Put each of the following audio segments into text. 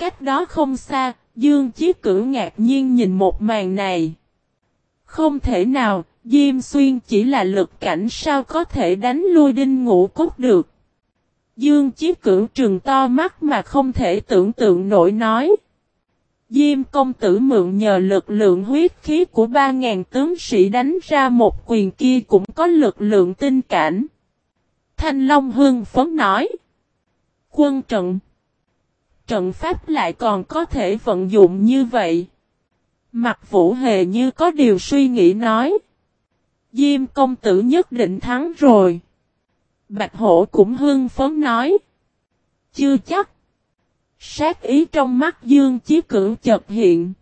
Cách đó không xa, Dương Chí Cửu ngạc nhiên nhìn một màn này. Không thể nào, Diêm Xuyên chỉ là lực cảnh sao có thể đánh lui đinh ngũ cốt được. Dương Chí Cửu trừng to mắt mà không thể tưởng tượng nổi nói. Diêm công tử mượn nhờ lực lượng huyết khí của 3.000 tướng sĩ đánh ra một quyền kia cũng có lực lượng tinh cảnh. Thanh Long Hương phấn nói. Quân trận. Trận pháp lại còn có thể vận dụng như vậy. Mặt vũ hề như có điều suy nghĩ nói. Diêm công tử nhất định thắng rồi. Bạch hổ cũng hưng phấn nói. Chưa chắc. Sát ý trong mắt Dương Chí cử chợt hiện.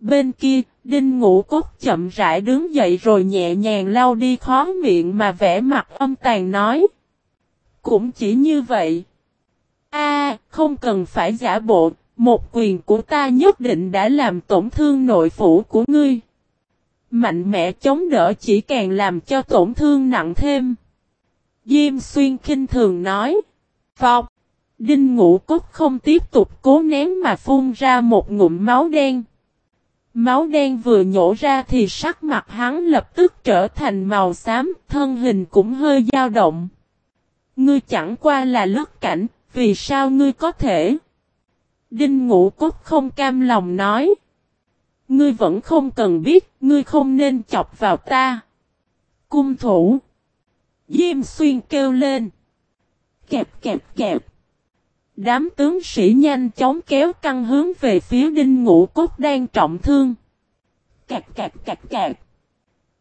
Bên kia, Đinh Ngũ Cốt chậm rãi đứng dậy rồi nhẹ nhàng lau đi khó miệng mà vẽ mặt âm tàn nói. Cũng chỉ như vậy. Không cần phải giả bộ, một quyền của ta nhất định đã làm tổn thương nội phủ của ngươi. Mạnh mẽ chống đỡ chỉ càng làm cho tổn thương nặng thêm. Diêm xuyên kinh thường nói. Phọc. Đinh ngũ cốt không tiếp tục cố nén mà phun ra một ngụm máu đen. Máu đen vừa nhổ ra thì sắc mặt hắn lập tức trở thành màu xám, thân hình cũng hơi dao động. Ngươi chẳng qua là lướt cảnh, vì sao ngươi có thể? Đinh ngũ cốt không cam lòng nói. Ngươi vẫn không cần biết, ngươi không nên chọc vào ta. Cung thủ. Diêm xuyên kêu lên. Kẹp kẹp kẹp. Đám tướng sĩ nhanh chóng kéo căng hướng về phía đinh ngũ cốt đang trọng thương. Cạc cạc cạc cạc.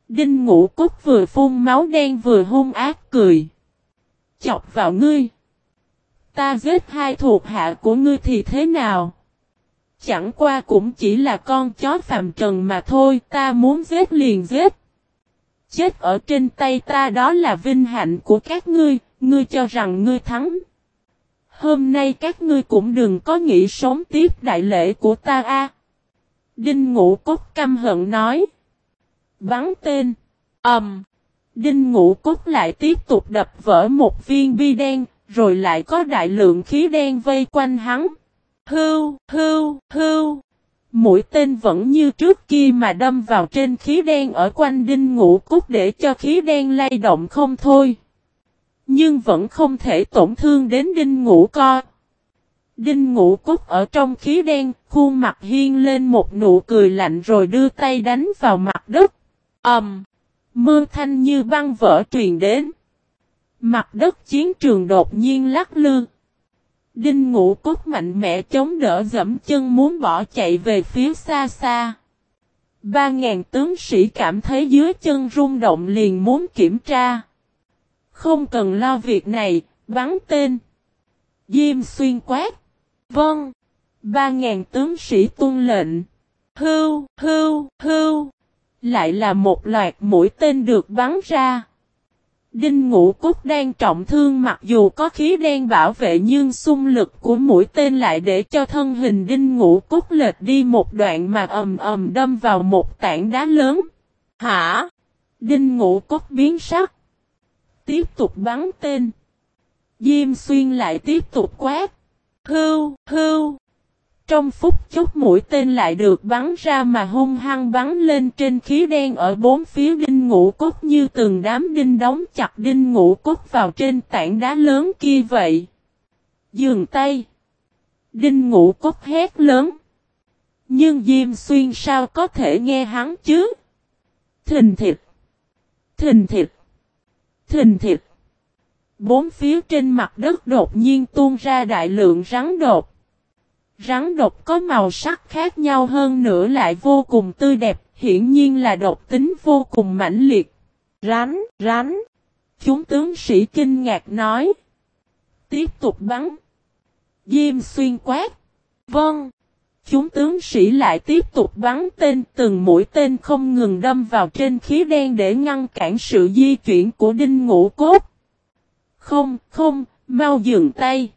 Đinh ngũ cốt vừa phun máu đen vừa hung ác cười. Chọc vào ngươi. Ta giết hai thuộc hạ của ngươi thì thế nào? Chẳng qua cũng chỉ là con chó phạm trần mà thôi, ta muốn giết liền giết. Chết ở trên tay ta đó là vinh hạnh của các ngươi, ngươi cho rằng ngươi thắng. Hôm nay các ngươi cũng đừng có nghĩ sống tiếp đại lễ của ta a. Đinh ngũ cốt căm hận nói. Bắn tên. ầm. Um. Đinh ngũ cốt lại tiếp tục đập vỡ một viên bi đen, rồi lại có đại lượng khí đen vây quanh hắn. Hưu, hưu, hưu. Mũi tên vẫn như trước kia mà đâm vào trên khí đen ở quanh đinh ngũ cốt để cho khí đen lay động không thôi. Nhưng vẫn không thể tổn thương đến đinh ngũ co. Đinh ngũ cốt ở trong khí đen, khuôn mặt hiên lên một nụ cười lạnh rồi đưa tay đánh vào mặt đất. ầm, um, Mưa thanh như băng vỡ truyền đến. Mặt đất chiến trường đột nhiên lắc lư. Đinh ngũ cốt mạnh mẽ chống đỡ dẫm chân muốn bỏ chạy về phía xa xa. Ba ngàn tướng sĩ cảm thấy dưới chân rung động liền muốn kiểm tra. Không cần lo việc này, bắn tên. Diêm xuyên quát. Vâng. Ba ngàn tướng sĩ tuân lệnh. Hưu, hưu, hưu. Lại là một loạt mũi tên được bắn ra. Đinh ngũ cốt đang trọng thương mặc dù có khí đen bảo vệ nhưng xung lực của mũi tên lại để cho thân hình đinh ngũ cốt lệch đi một đoạn mà ầm ầm đâm vào một tảng đá lớn. Hả? Đinh ngũ cốt biến sắc. Tiếp tục bắn tên. Diêm xuyên lại tiếp tục quát. Hưu, hưu, trong phút chốc mũi tên lại được bắn ra mà hung hăng bắn lên trên khí đen ở bốn phía đinh ngũ cốt như từng đám đinh đóng chặt đinh ngũ cốt vào trên tảng đá lớn kia vậy. Dường tay. Đinh ngũ cốt hét lớn. Nhưng Diêm Xuyên sao có thể nghe hắn chứ? Thình thịt. Thình thịt. Thình thịt. Bốn phía trên mặt đất đột nhiên tuôn ra đại lượng rắn đột. Rắn độc có màu sắc khác nhau hơn nữa lại vô cùng tươi đẹp, hiển nhiên là độc tính vô cùng mãnh liệt. Rắn, rắn. Chúng tướng sĩ kinh ngạc nói. Tiếp tục bắn. Diêm xuyên quát. Vâng. Chúng tướng sĩ lại tiếp tục bắn tên từng mũi tên không ngừng đâm vào trên khí đen để ngăn cản sự di chuyển của đinh ngũ cốt. Không, không, mau dừng tay.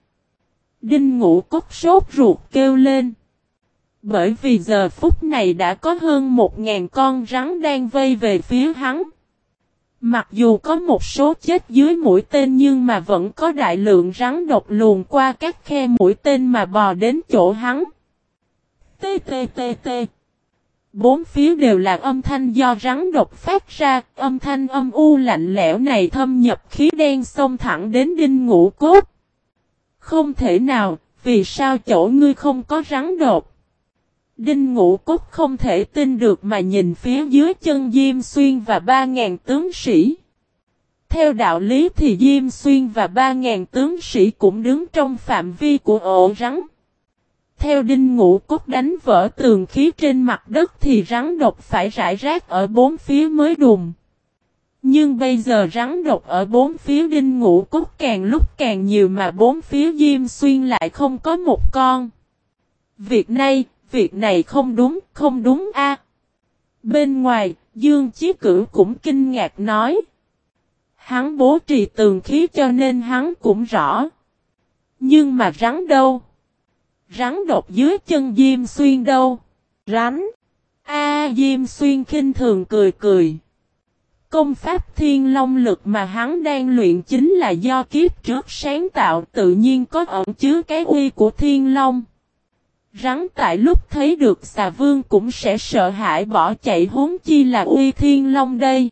Đinh ngũ cốc sốt ruột kêu lên. Bởi vì giờ phút này đã có hơn một ngàn con rắn đang vây về phía hắn. Mặc dù có một số chết dưới mũi tên nhưng mà vẫn có đại lượng rắn độc luồn qua các khe mũi tên mà bò đến chỗ hắn. Tê tê tê tê. Bốn phía đều là âm thanh do rắn độc phát ra, âm thanh âm u lạnh lẽo này thâm nhập khí đen xông thẳng đến đinh ngũ cốt. Không thể nào, vì sao chỗ ngươi không có rắn đột? Đinh ngũ cốt không thể tin được mà nhìn phía dưới chân Diêm Xuyên và ba ngàn tướng sĩ. Theo đạo lý thì Diêm Xuyên và ba ngàn tướng sĩ cũng đứng trong phạm vi của ổ rắn. Theo đinh ngũ cốt đánh vỡ tường khí trên mặt đất thì rắn độc phải rải rác ở bốn phía mới đùm. Nhưng bây giờ rắn độc ở bốn phía đinh ngũ cốt càng lúc càng nhiều mà bốn phía Diêm Xuyên lại không có một con. Việc này, việc này không đúng, không đúng a. Bên ngoài, Dương Chí Cửu cũng kinh ngạc nói. Hắn bố trì tường khí cho nên hắn cũng rõ. Nhưng mà rắn đâu? Rắn đột dưới chân Diêm Xuyên đâu? Rắn! A Diêm Xuyên khinh thường cười cười. Công pháp thiên long lực mà hắn đang luyện chính là do kiếp trước sáng tạo, tự nhiên có ẩn chứa cái uy của thiên long. Rắn tại lúc thấy được xà vương cũng sẽ sợ hãi bỏ chạy, huống chi là uy thiên long đây.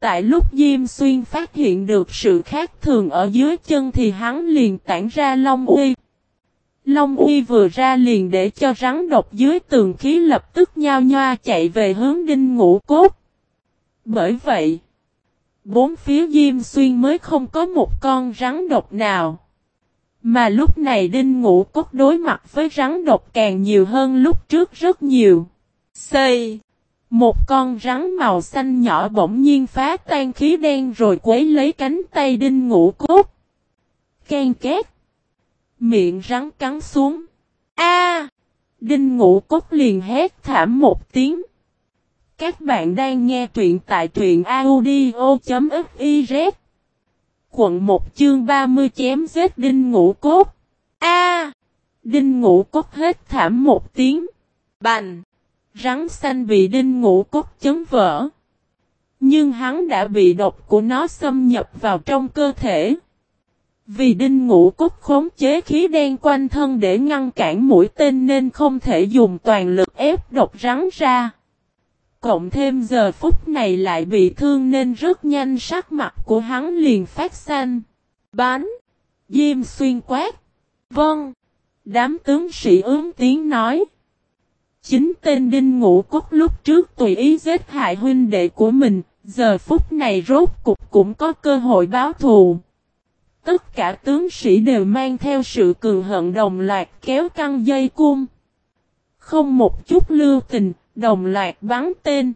Tại lúc Diêm Xuyên phát hiện được sự khác thường ở dưới chân thì hắn liền tản ra long uy. Long uy vừa ra liền để cho rắn độc dưới tường khí lập tức nhao nhoa chạy về hướng đinh ngũ cốt. Bởi vậy, bốn phía Diêm Xuyên mới không có một con rắn độc nào. Mà lúc này đinh ngũ cốt đối mặt với rắn độc càng nhiều hơn lúc trước rất nhiều. Xây! Một con rắn màu xanh nhỏ bỗng nhiên phá tan khí đen rồi quấy lấy cánh tay đinh ngũ cốt. Ken két! Miệng rắn cắn xuống. A! Đinh ngũ cốt liền hét thảm một tiếng. Các bạn đang nghe truyện tại truyện audio.fiz Quận 1 chương 30 chém giết đinh ngũ cốt. A! đinh ngũ cốt hết thảm một tiếng. Bành! Rắn xanh bị đinh ngũ cốt chấn vỡ. Nhưng hắn đã bị độc của nó xâm nhập vào trong cơ thể. Vì đinh ngũ cốt khống chế khí đen quanh thân để ngăn cản mũi tên nên không thể dùng toàn lực ép độc rắn ra. Cộng thêm giờ phút này lại bị thương nên rất nhanh sắc mặt của hắn liền phát xanh. Bánh! Diêm xuyên quát. Vâng. Đám tướng sĩ ướm tiếng nói. Chính tên đinh ngũ cốt lúc trước tùy ý giết hại huynh đệ của mình, giờ phút này rốt cục cũng có cơ hội báo thù. Tất cả tướng sĩ đều mang theo sự cường hận đồng loạt kéo căng dây cung. Không một chút lưu tình, đồng loạt bắn tên.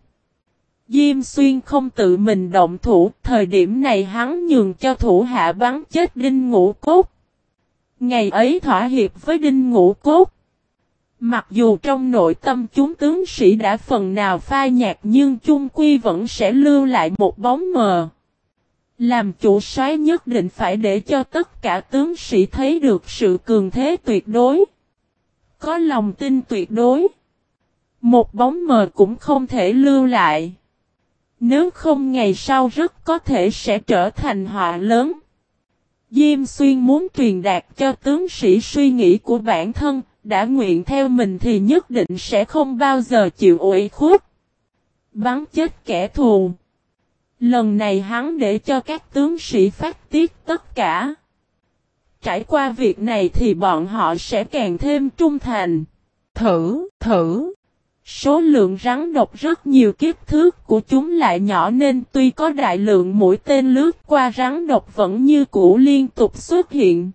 Diêm xuyên không tự mình động thủ, thời điểm này hắn nhường cho thủ hạ bắn chết đinh ngũ cốt. Ngày ấy thỏa hiệp với đinh ngũ cốt. Mặc dù trong nội tâm chúng tướng sĩ đã phần nào phai nhạt nhưng chung quy vẫn sẽ lưu lại một bóng mờ. Làm chủ soái nhất định phải để cho tất cả tướng sĩ thấy được sự cường thế tuyệt đối. Có lòng tin tuyệt đối. Một bóng mờ cũng không thể lưu lại. Nếu không ngày sau rất có thể sẽ trở thành họa lớn. Diêm xuyên muốn truyền đạt cho tướng sĩ suy nghĩ của bản thân, đã nguyện theo mình thì nhất định sẽ không bao giờ chịu ủi khuất. Bắn chết kẻ thù. Lần này hắn để cho các tướng sĩ phát tiết tất cả. Trải qua việc này thì bọn họ sẽ càng thêm trung thành. Thử, thử. Số lượng rắn độc rất nhiều kiếp thước của chúng lại nhỏ nên tuy có đại lượng mũi tên lướt qua rắn độc vẫn như cũ liên tục xuất hiện.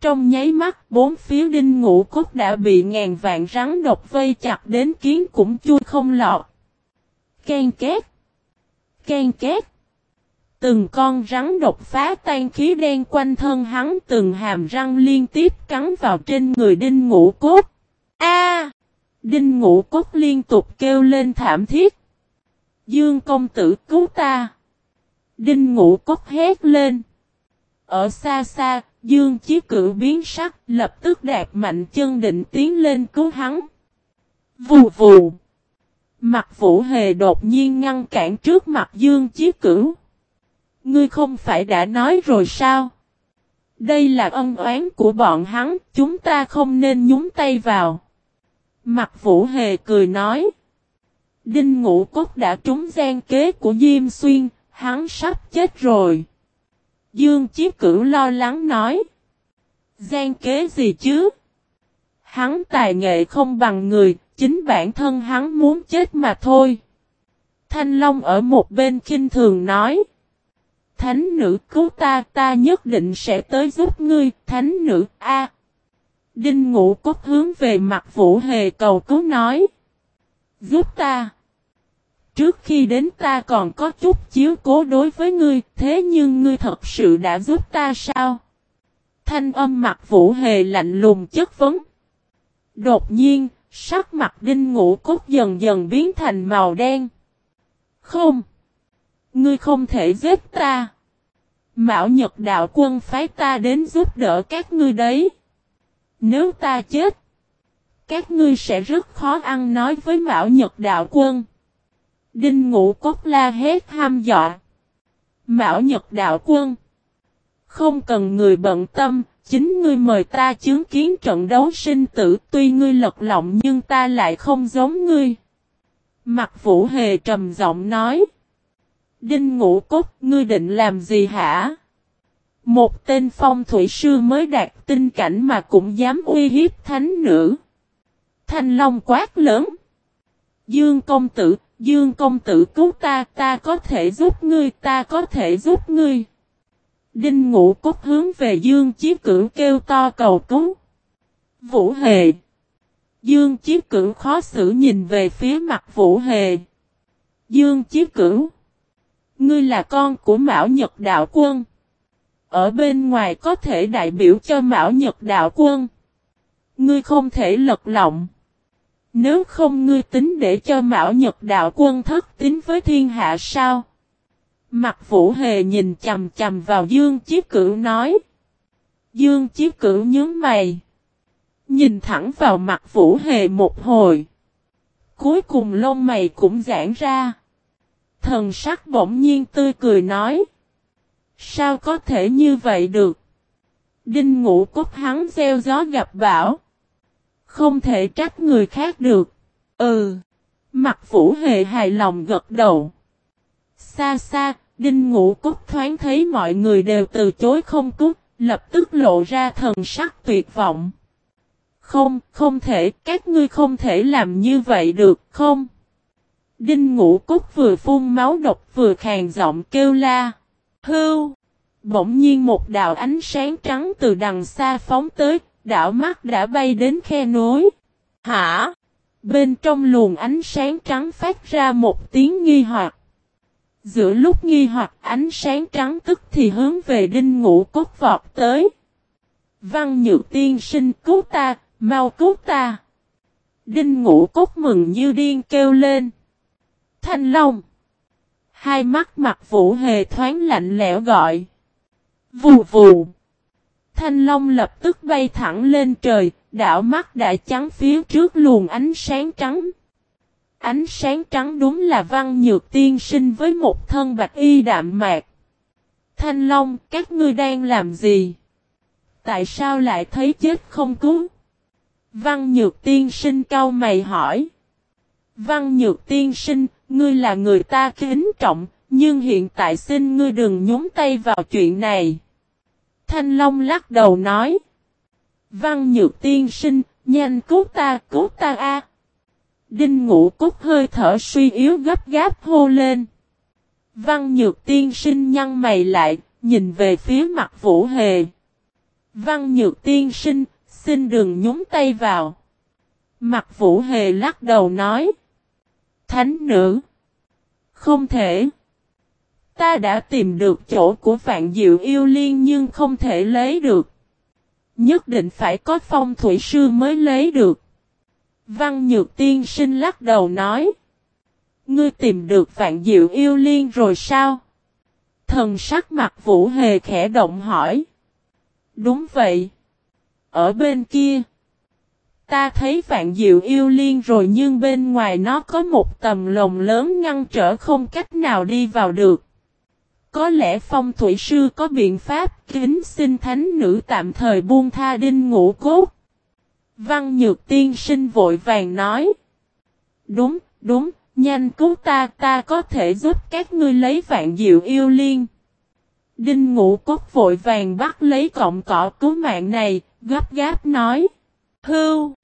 Trong nháy mắt, bốn phía đinh ngũ cốt đã bị ngàn vạn rắn độc vây chặt đến kiến cũng chui không lọt. Ken két. Ken két. Từng con rắn độc phá tan khí đen quanh thân hắn, từng hàm răng liên tiếp cắn vào trên người đinh ngũ cốt. A! Đinh ngũ cốt liên tục kêu lên thảm thiết. Dương công tử cứu ta. Đinh ngũ cốt hét lên. Ở xa xa, Dương chí cử biến sắc, lập tức đạp mạnh chân định tiến lên cứu hắn. Vù vù. Mặt vũ hề đột nhiên ngăn cản trước mặt Dương Chí Cửu. Ngươi không phải đã nói rồi sao? Đây là ân oán của bọn hắn, chúng ta không nên nhúng tay vào. Mặt vũ hề cười nói. Đinh ngũ cốt đã trúng gian kế của Diêm Xuyên, hắn sắp chết rồi. Dương Chí Cửu lo lắng nói. Gian kế gì chứ? Hắn tài nghệ không bằng người, chính bản thân hắn muốn chết mà thôi. Thanh Long ở một bên kinh thường nói. Thánh nữ cứu ta, ta nhất định sẽ tới giúp ngươi, thánh nữ, a. Đinh ngũ cốt hướng về mặt vũ hề cầu cứu nói. Giúp ta. Trước khi đến ta còn có chút chiếu cố đối với ngươi, thế nhưng ngươi thật sự đã giúp ta sao? Thanh âm mặt vũ hề lạnh lùng chất vấn. Đột nhiên, sắc mặt đinh ngũ cốt dần dần biến thành màu đen. Không! Ngươi không thể giết ta. Mạo Nhật Đạo quân phái ta đến giúp đỡ các ngươi đấy. Nếu ta chết, các ngươi sẽ rất khó ăn nói với Mạo Nhật Đạo quân. Đinh ngũ cốt la hét ham dọa. Mạo Nhật Đạo quân. Không cần người bận tâm, chính ngươi mời ta chứng kiến trận đấu sinh tử tuy ngươi lật lọng nhưng ta lại không giống ngươi. Mặt vũ hề trầm giọng nói. Đinh ngũ cốt, ngươi định làm gì hả? Một tên phong thủy sư mới đạt tinh cảnh mà cũng dám uy hiếp thánh nữ. Thanh Long quát lớn. Dương công tử, Dương công tử cứu ta, ta có thể giúp ngươi, ta có thể giúp ngươi. Đinh ngũ cốt hướng về Dương Chí Cửu kêu to cầu cứu. Vũ Hề. Dương Chí Cửu khó xử nhìn về phía mặt Vũ Hề. Dương Chí Cửu. Ngươi là con của Mão Nhật Đạo Quân. Ở bên ngoài có thể đại biểu cho Mão Nhật Đạo Quân. Ngươi không thể lật lọng. Nếu không ngươi tính để cho Mão Nhật Đạo Quân thất tính với thiên hạ sao? Mặt Vũ Hề nhìn chầm chầm vào Dương Chiếc Cửu nói. Dương Chiếc Cửu nhớ mày. Nhìn thẳng vào mặt Vũ Hề một hồi. Cuối cùng lông mày cũng giãn ra. Thần sắc bỗng nhiên tươi cười nói. Sao có thể như vậy được? Đinh ngũ cốt hắn gieo gió gặp bão. Không thể trách người khác được. Ừ. Mặt phủ hề hài lòng gật đầu. Xa xa, đinh ngũ cốt thoáng thấy mọi người đều từ chối không cút, lập tức lộ ra thần sắc tuyệt vọng. Không, không thể, các ngươi không thể làm như vậy được, không? Đinh ngũ cốt vừa phun máu độc vừa khàn giọng kêu la. Hưu! Bỗng nhiên một đạo ánh sáng trắng từ đằng xa phóng tới, đạo mắt đã bay đến khe nối. Hả? Bên trong luồng ánh sáng trắng phát ra một tiếng nghi hoặc. Giữa lúc nghi hoặc ánh sáng trắng tức thì hướng về đinh ngũ cốt vọt tới. Văn nhược tiên sinh cứu ta, mau cứu ta. Đinh ngũ cốt mừng như điên kêu lên. Thanh Long. Hai mắt mặt vũ hề thoáng lạnh lẽo gọi. Vù vù. Thanh Long lập tức bay thẳng lên trời, đảo mắt đã trắng phía trước luồng ánh sáng trắng. Ánh sáng trắng đúng là văn nhược tiên sinh với một thân bạch y đạm mạc. Thanh Long, các ngươi đang làm gì? Tại sao lại thấy chết không cứu? Văn nhược tiên sinh cau mày hỏi. Văn nhược tiên sinh, ngươi là người ta kính trọng, nhưng hiện tại xin ngươi đừng nhúng tay vào chuyện này. Thanh Long lắc đầu nói. Văn nhược tiên sinh, nhanh cứu ta, cứu ta a. Đinh ngũ cốt hơi thở suy yếu gấp gáp hô lên. Văn nhược tiên sinh nhăn mày lại, nhìn về phía mặt vũ hề. Văn nhược tiên sinh, xin đừng nhúng tay vào. Mặt vũ hề lắc đầu nói. Thánh nữ. Không thể. Ta đã tìm được chỗ của vạn diệu yêu liên nhưng không thể lấy được. Nhất định phải có phong thủy sư mới lấy được. Văn Nhược Tiên sinh lắc đầu nói. Ngươi tìm được vạn diệu yêu liên rồi sao? Thần sắc mặt vũ hề khẽ động hỏi. Đúng vậy. Ở bên kia. Ta thấy vạn diệu yêu liên rồi nhưng bên ngoài nó có một tầm lồng lớn ngăn trở không cách nào đi vào được. Có lẽ phong thủy sư có biện pháp kính xin thánh nữ tạm thời buông tha đinh ngũ cốt. Văn nhược tiên sinh vội vàng nói. Đúng, đúng, nhanh cứu ta, ta có thể giúp các ngươi lấy vạn diệu yêu liên. Đinh ngũ cốt vội vàng bắt lấy cọng cỏ cứu mạng này, gấp gáp nói. Hưu!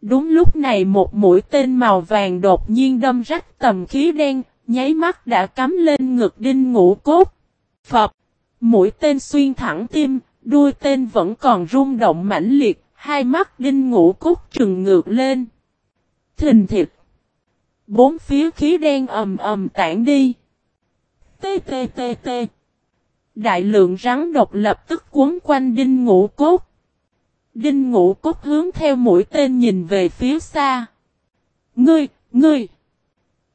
Đúng lúc này một mũi tên màu vàng đột nhiên đâm rách tầm khí đen, nháy mắt đã cắm lên ngực đinh ngũ cốt. Phật! Mũi tên xuyên thẳng tim, đuôi tên vẫn còn rung động mãnh liệt, hai mắt đinh ngũ cốt trừng ngược lên. Thình thịt! Bốn phía khí đen ầm ầm tản đi. Tê tê tê tê! Đại lượng rắn độc lập tức cuốn quanh đinh ngũ cốt. Đinh ngũ cốt hướng theo mũi tên nhìn về phía xa. Ngươi, ngươi!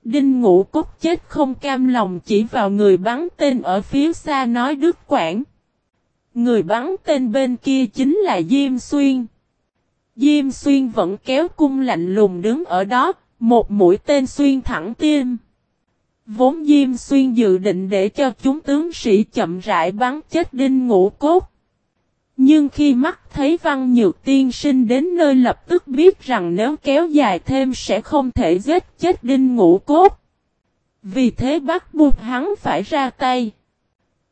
Đinh ngũ cốt chết không cam lòng chỉ vào người bắn tên ở phía xa nói đứt quảng. Người bắn tên bên kia chính là Diêm Xuyên. Diêm Xuyên vẫn kéo cung lạnh lùng đứng ở đó, một mũi tên xuyên thẳng tim. Vốn Diêm Xuyên dự định để cho chúng tướng sĩ chậm rãi bắn chết đinh ngũ cốt. Nhưng khi mắt thấy văn nhược tiên sinh đến nơi lập tức biết rằng nếu kéo dài thêm sẽ không thể giết chết đinh ngũ cốt. Vì thế bắt buộc hắn phải ra tay.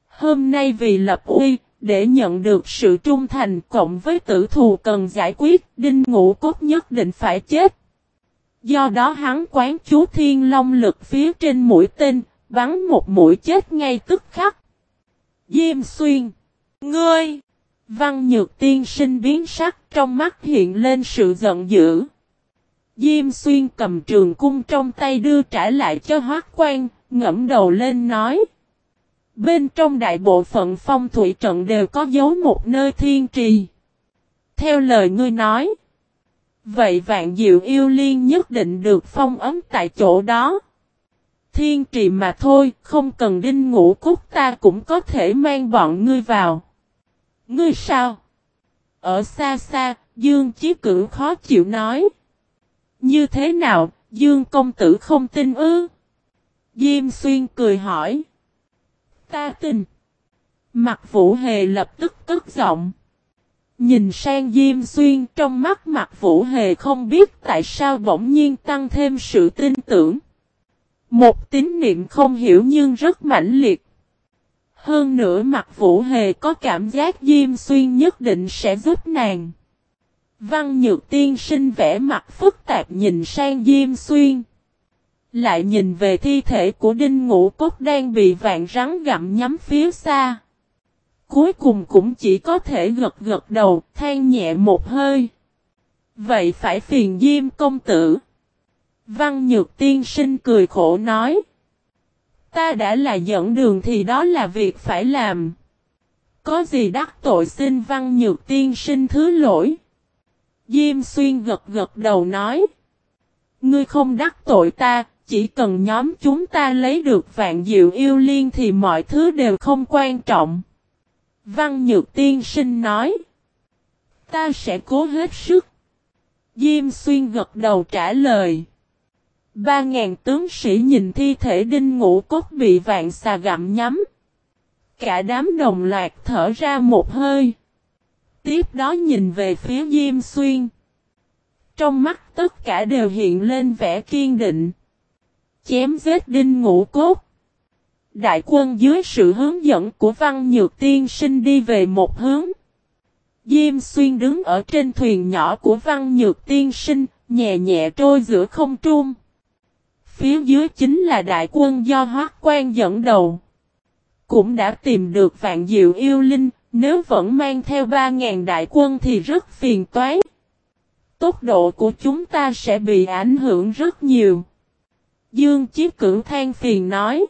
Hôm nay vì lập uy, để nhận được sự trung thành cộng với tử thù cần giải quyết, đinh ngũ cốt nhất định phải chết. Do đó hắn quán chú thiên long lực phía trên mũi tên, bắn một mũi chết ngay tức khắc. Diêm xuyên. Ngươi. Văn nhược tiên sinh biến sắc trong mắt hiện lên sự giận dữ. Diêm xuyên cầm trường cung trong tay đưa trả lại cho hoác quan, ngẫm đầu lên nói. Bên trong đại bộ phận phong thủy trận đều có dấu một nơi thiên trì. Theo lời ngươi nói. Vậy vạn diệu yêu liên nhất định được phong ấm tại chỗ đó. Thiên trì mà thôi, không cần đinh ngũ cúc ta cũng có thể mang bọn ngươi vào. Ngươi sao? Ở xa xa, Dương Chí Cửu khó chịu nói. Như thế nào, Dương công tử không tin ư? Diêm Xuyên cười hỏi. Ta tin. Mặt Vũ Hề lập tức cất giọng. Nhìn sang Diêm Xuyên trong mắt mặt Vũ Hề không biết tại sao bỗng nhiên tăng thêm sự tin tưởng. Một tín niệm không hiểu nhưng rất mãnh liệt. Hơn nữa mặt Vũ Hề có cảm giác Diêm Xuyên nhất định sẽ giúp nàng. Văn Nhược Tiên sinh vẽ mặt phức tạp nhìn sang Diêm Xuyên. Lại nhìn về thi thể của Đinh Ngũ Cốt đang bị vạn rắn gặm nhắm phía xa. Cuối cùng cũng chỉ có thể gật gật đầu, than nhẹ một hơi. Vậy phải phiền Diêm công tử. Văn Nhược Tiên sinh cười khổ nói. Ta đã là dẫn đường thì đó là việc phải làm. Có gì đắc tội xin Văn Nhược Tiên sinh thứ lỗi. Diêm Xuyên gật gật đầu nói. Ngươi không đắc tội ta, chỉ cần nhóm chúng ta lấy được vạn diệu yêu liên thì mọi thứ đều không quan trọng. Văn Nhược Tiên Sinh nói. Ta sẽ cố hết sức. Diêm Xuyên gật đầu trả lời. Ba ngàn tướng sĩ nhìn thi thể đinh ngũ cốt bị vạn xà gặm nhắm. Cả đám đồng loạt thở ra một hơi. Tiếp đó nhìn về phía Diêm Xuyên. Trong mắt tất cả đều hiện lên vẻ kiên định. Chém vết đinh ngũ cốt. Đại quân dưới sự hướng dẫn của Văn Nhược Tiên sinh đi về một hướng. Diêm Xuyên đứng ở trên thuyền nhỏ của Văn Nhược Tiên sinh, nhẹ nhẹ trôi giữa không trung. Phía dưới chính là đại quân do Hoác Quan dẫn đầu. Cũng đã tìm được vạn diệu yêu linh, nếu vẫn mang theo 3.000 đại quân thì rất phiền toái. Tốc độ của chúng ta sẽ bị ảnh hưởng rất nhiều. Dương Chiếc Cửu than phiền nói.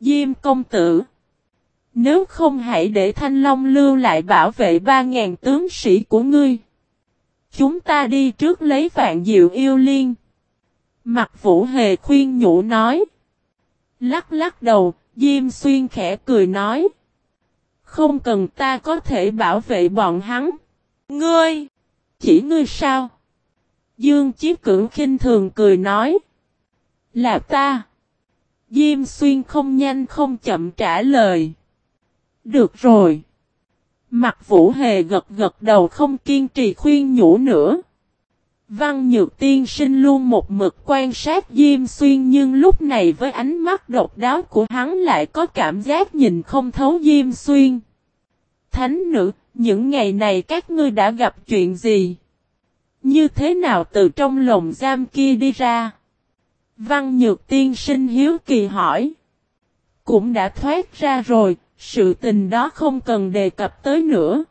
Diêm công tử. Nếu không hãy để Thanh Long lưu lại bảo vệ 3.000 tướng sĩ của ngươi. Chúng ta đi trước lấy vạn diệu yêu liên. Mặt vũ hề khuyên nhủ nói. Lắc lắc đầu, Diêm Xuyên khẽ cười nói. Không cần ta có thể bảo vệ bọn hắn. Ngươi! Chỉ ngươi sao? Dương Chí Cửu khinh thường cười nói. Là ta. Diêm xuyên không nhanh không chậm trả lời. Được rồi. Mặt vũ hề gật gật đầu không kiên trì khuyên nhủ nữa. Văn Nhược Tiên sinh luôn một mực quan sát Diêm Xuyên nhưng lúc này với ánh mắt độc đáo của hắn lại có cảm giác nhìn không thấu Diêm Xuyên. Thánh nữ, những ngày này các ngươi đã gặp chuyện gì? Như thế nào từ trong lồng giam kia đi ra? Văn Nhược Tiên sinh hiếu kỳ hỏi. Cũng đã thoát ra rồi, sự tình đó không cần đề cập tới nữa.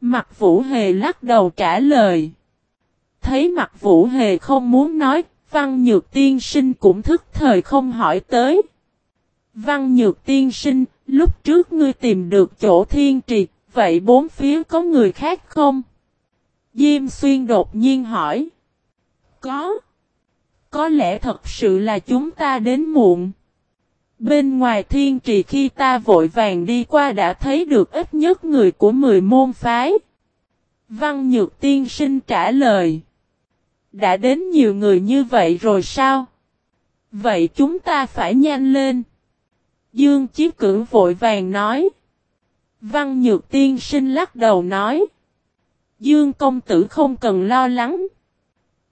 Mặt Vũ Hề lắc đầu trả lời. Thấy mặt Vũ Hề không muốn nói, Văn Nhược Tiên Sinh cũng thức thời không hỏi tới. Văn Nhược Tiên Sinh, lúc trước ngươi tìm được chỗ thiên trì, vậy bốn phía có người khác không? Diêm Xuyên đột nhiên hỏi. Có. Có lẽ thật sự là chúng ta đến muộn. Bên ngoài thiên trì khi ta vội vàng đi qua đã thấy được ít nhất người của mười môn phái. Văn Nhược Tiên Sinh trả lời. Đã đến nhiều người như vậy rồi sao? Vậy chúng ta phải nhanh lên. Dương Chí Cử vội vàng nói. Văn Nhược Tiên Sinh lắc đầu nói. Dương công tử không cần lo lắng.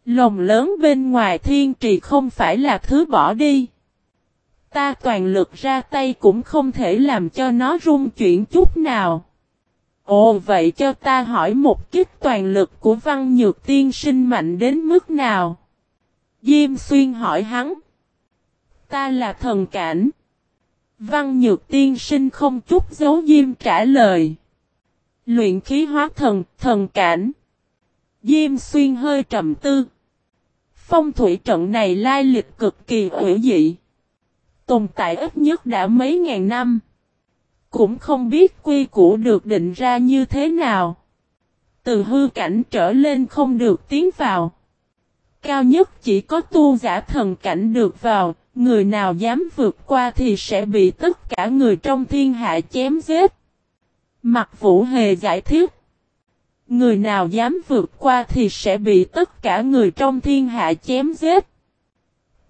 Lồng lớn bên ngoài thiên trì không phải là thứ bỏ đi. Ta toàn lực ra tay cũng không thể làm cho nó rung chuyển chút nào. Ồ vậy cho ta hỏi một kích toàn lực của văn nhược tiên sinh mạnh đến mức nào? Diêm xuyên hỏi hắn. Ta là thần cảnh. Văn nhược tiên sinh không chút giấu diêm trả lời. Luyện khí hóa thần, thần cảnh. Diêm xuyên hơi trầm tư. Phong thủy trận này lai lịch cực kỳ hữu dị. Tồn tại ít nhất đã mấy ngàn năm. Cũng không biết quy củ được định ra như thế nào. Từ hư cảnh trở lên không được tiến vào. Cao nhất chỉ có tu giả thần cảnh được vào, người nào dám vượt qua thì sẽ bị tất cả người trong thiên hạ chém giết. Mặt vũ hề giải thích. Người nào dám vượt qua thì sẽ bị tất cả người trong thiên hạ chém giết.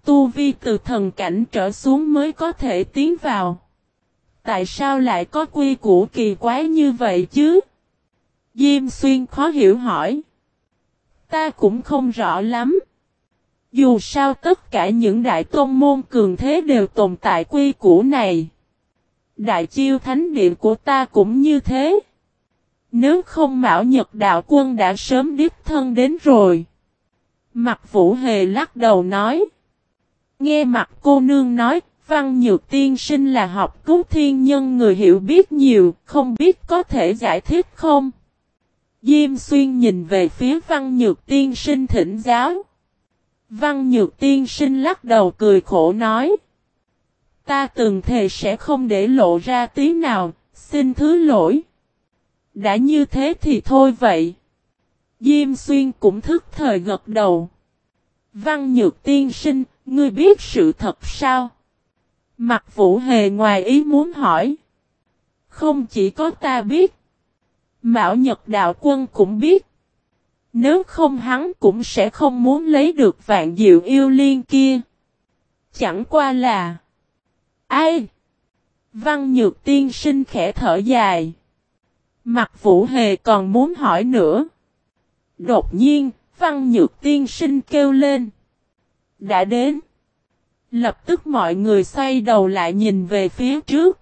Tu vi từ thần cảnh trở xuống mới có thể tiến vào. Tại sao lại có quy củ kỳ quái như vậy chứ? Diêm xuyên khó hiểu hỏi. Ta cũng không rõ lắm. Dù sao tất cả những đại tôn môn cường thế đều tồn tại quy củ này. Đại chiêu thánh điện của ta cũng như thế. Nếu không Mão Nhật Đạo Quân đã sớm điếp thân đến rồi. Mặt Vũ Hề lắc đầu nói. Nghe mặt cô nương nói, Văn Nhược Tiên Sinh là học cứu thiên nhân người hiểu biết nhiều, không biết có thể giải thích không? Diêm Xuyên nhìn về phía Văn Nhược Tiên Sinh thỉnh giáo. Văn Nhược Tiên Sinh lắc đầu cười khổ nói. Ta từng thề sẽ không để lộ ra tí nào, xin thứ lỗi. Đã như thế thì thôi vậy. Diêm Xuyên cũng thức thời gật đầu. Văn Nhược Tiên Sinh, ngươi biết sự thật sao? Mặt Vũ Hề ngoài ý muốn hỏi. Không chỉ có ta biết. Mạo Nhật Đạo Quân cũng biết. Nếu không hắn cũng sẽ không muốn lấy được vạn diệu yêu liên kia. Chẳng qua là. Ai? Văn Nhược Tiên sinh khẽ thở dài. Mặt Vũ Hề còn muốn hỏi nữa. Đột nhiên, Văn Nhược Tiên sinh kêu lên. Đã đến. Lập tức mọi người xoay đầu lại nhìn về phía trước.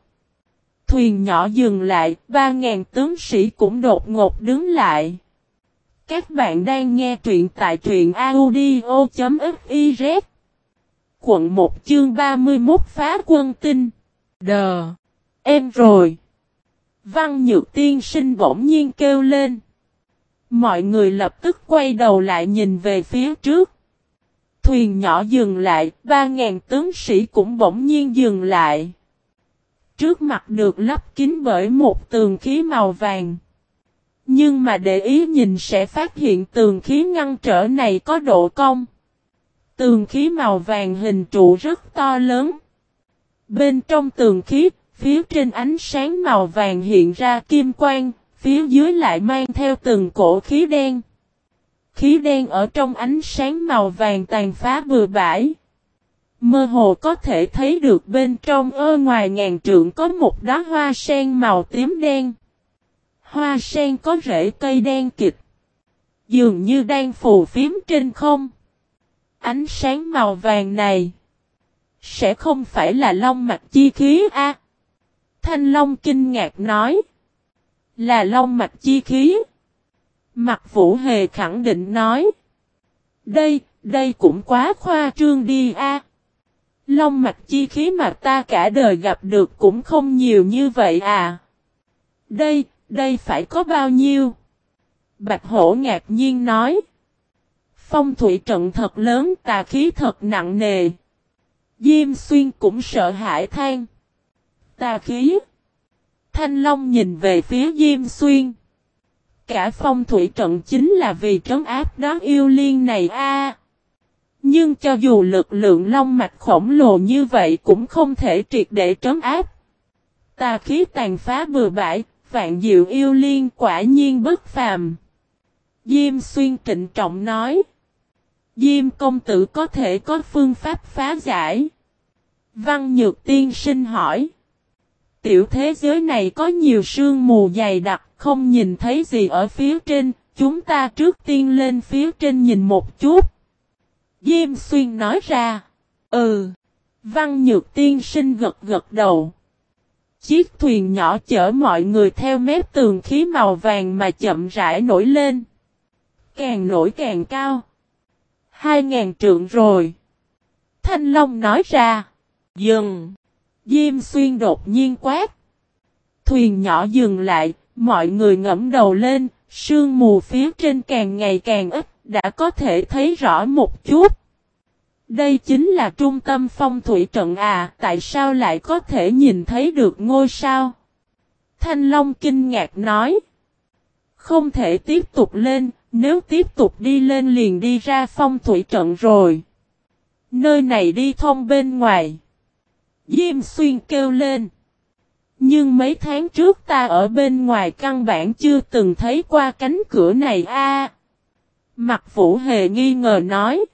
Thuyền nhỏ dừng lại, ba ngàn tướng sĩ cũng đột ngột đứng lại. Các bạn đang nghe truyện tại truyện audio.fiz Quận 1 chương 31 phá quân tinh. Đờ. Em rồi. Văn nhược tiên sinh bỗng nhiên kêu lên. Mọi người lập tức quay đầu lại nhìn về phía trước thuyền nhỏ dừng lại, ba ngàn tướng sĩ cũng bỗng nhiên dừng lại. Trước mặt được lắp kín bởi một tường khí màu vàng. Nhưng mà để ý nhìn sẽ phát hiện tường khí ngăn trở này có độ cong. Tường khí màu vàng hình trụ rất to lớn. Bên trong tường khí, phía trên ánh sáng màu vàng hiện ra kim quang, phía dưới lại mang theo từng cổ khí đen khí đen ở trong ánh sáng màu vàng tàn phá bừa bãi. Mơ hồ có thể thấy được bên trong ơ ngoài ngàn trượng có một đóa hoa sen màu tím đen. Hoa sen có rễ cây đen kịch. Dường như đang phù phiếm trên không. Ánh sáng màu vàng này. Sẽ không phải là long mạch chi khí a Thanh Long kinh ngạc nói. Là long mạch chi khí. Mặt Vũ Hề khẳng định nói. Đây, đây cũng quá khoa trương đi a. Long mạch chi khí mà ta cả đời gặp được cũng không nhiều như vậy à. Đây, đây phải có bao nhiêu? Bạch hổ ngạc nhiên nói. Phong thủy trận thật lớn tà khí thật nặng nề. Diêm xuyên cũng sợ hãi than. Tà khí. Thanh Long nhìn về phía Diêm xuyên. Cả phong thủy trận chính là vì trấn áp đó yêu liên này a. Nhưng cho dù lực lượng long mạch khổng lồ như vậy cũng không thể triệt để trấn áp. Tà khí tàn phá bừa bãi, vạn diệu yêu liên quả nhiên bất phàm. Diêm xuyên trịnh trọng nói. Diêm công tử có thể có phương pháp phá giải. Văn Nhược Tiên sinh hỏi. Tiểu thế giới này có nhiều sương mù dày đặc, không nhìn thấy gì ở phía trên, chúng ta trước tiên lên phía trên nhìn một chút. Diêm xuyên nói ra. Ừ. Văn Nhược Tiên sinh gật gật đầu. Chiếc thuyền nhỏ chở mọi người theo mép tường khí màu vàng mà chậm rãi nổi lên. Càng nổi càng cao. Hai ngàn trượng rồi. Thanh Long nói ra. Dừng. Diêm xuyên đột nhiên quát. Thuyền nhỏ dừng lại, mọi người ngẫm đầu lên, sương mù phía trên càng ngày càng ít, đã có thể thấy rõ một chút. Đây chính là trung tâm phong thủy trận à, tại sao lại có thể nhìn thấy được ngôi sao? Thanh Long kinh ngạc nói. Không thể tiếp tục lên, nếu tiếp tục đi lên liền đi ra phong thủy trận rồi. Nơi này đi thông bên ngoài. Diêm xuyên kêu lên. Nhưng mấy tháng trước ta ở bên ngoài căn bản chưa từng thấy qua cánh cửa này a. Mặt vũ hề nghi ngờ nói.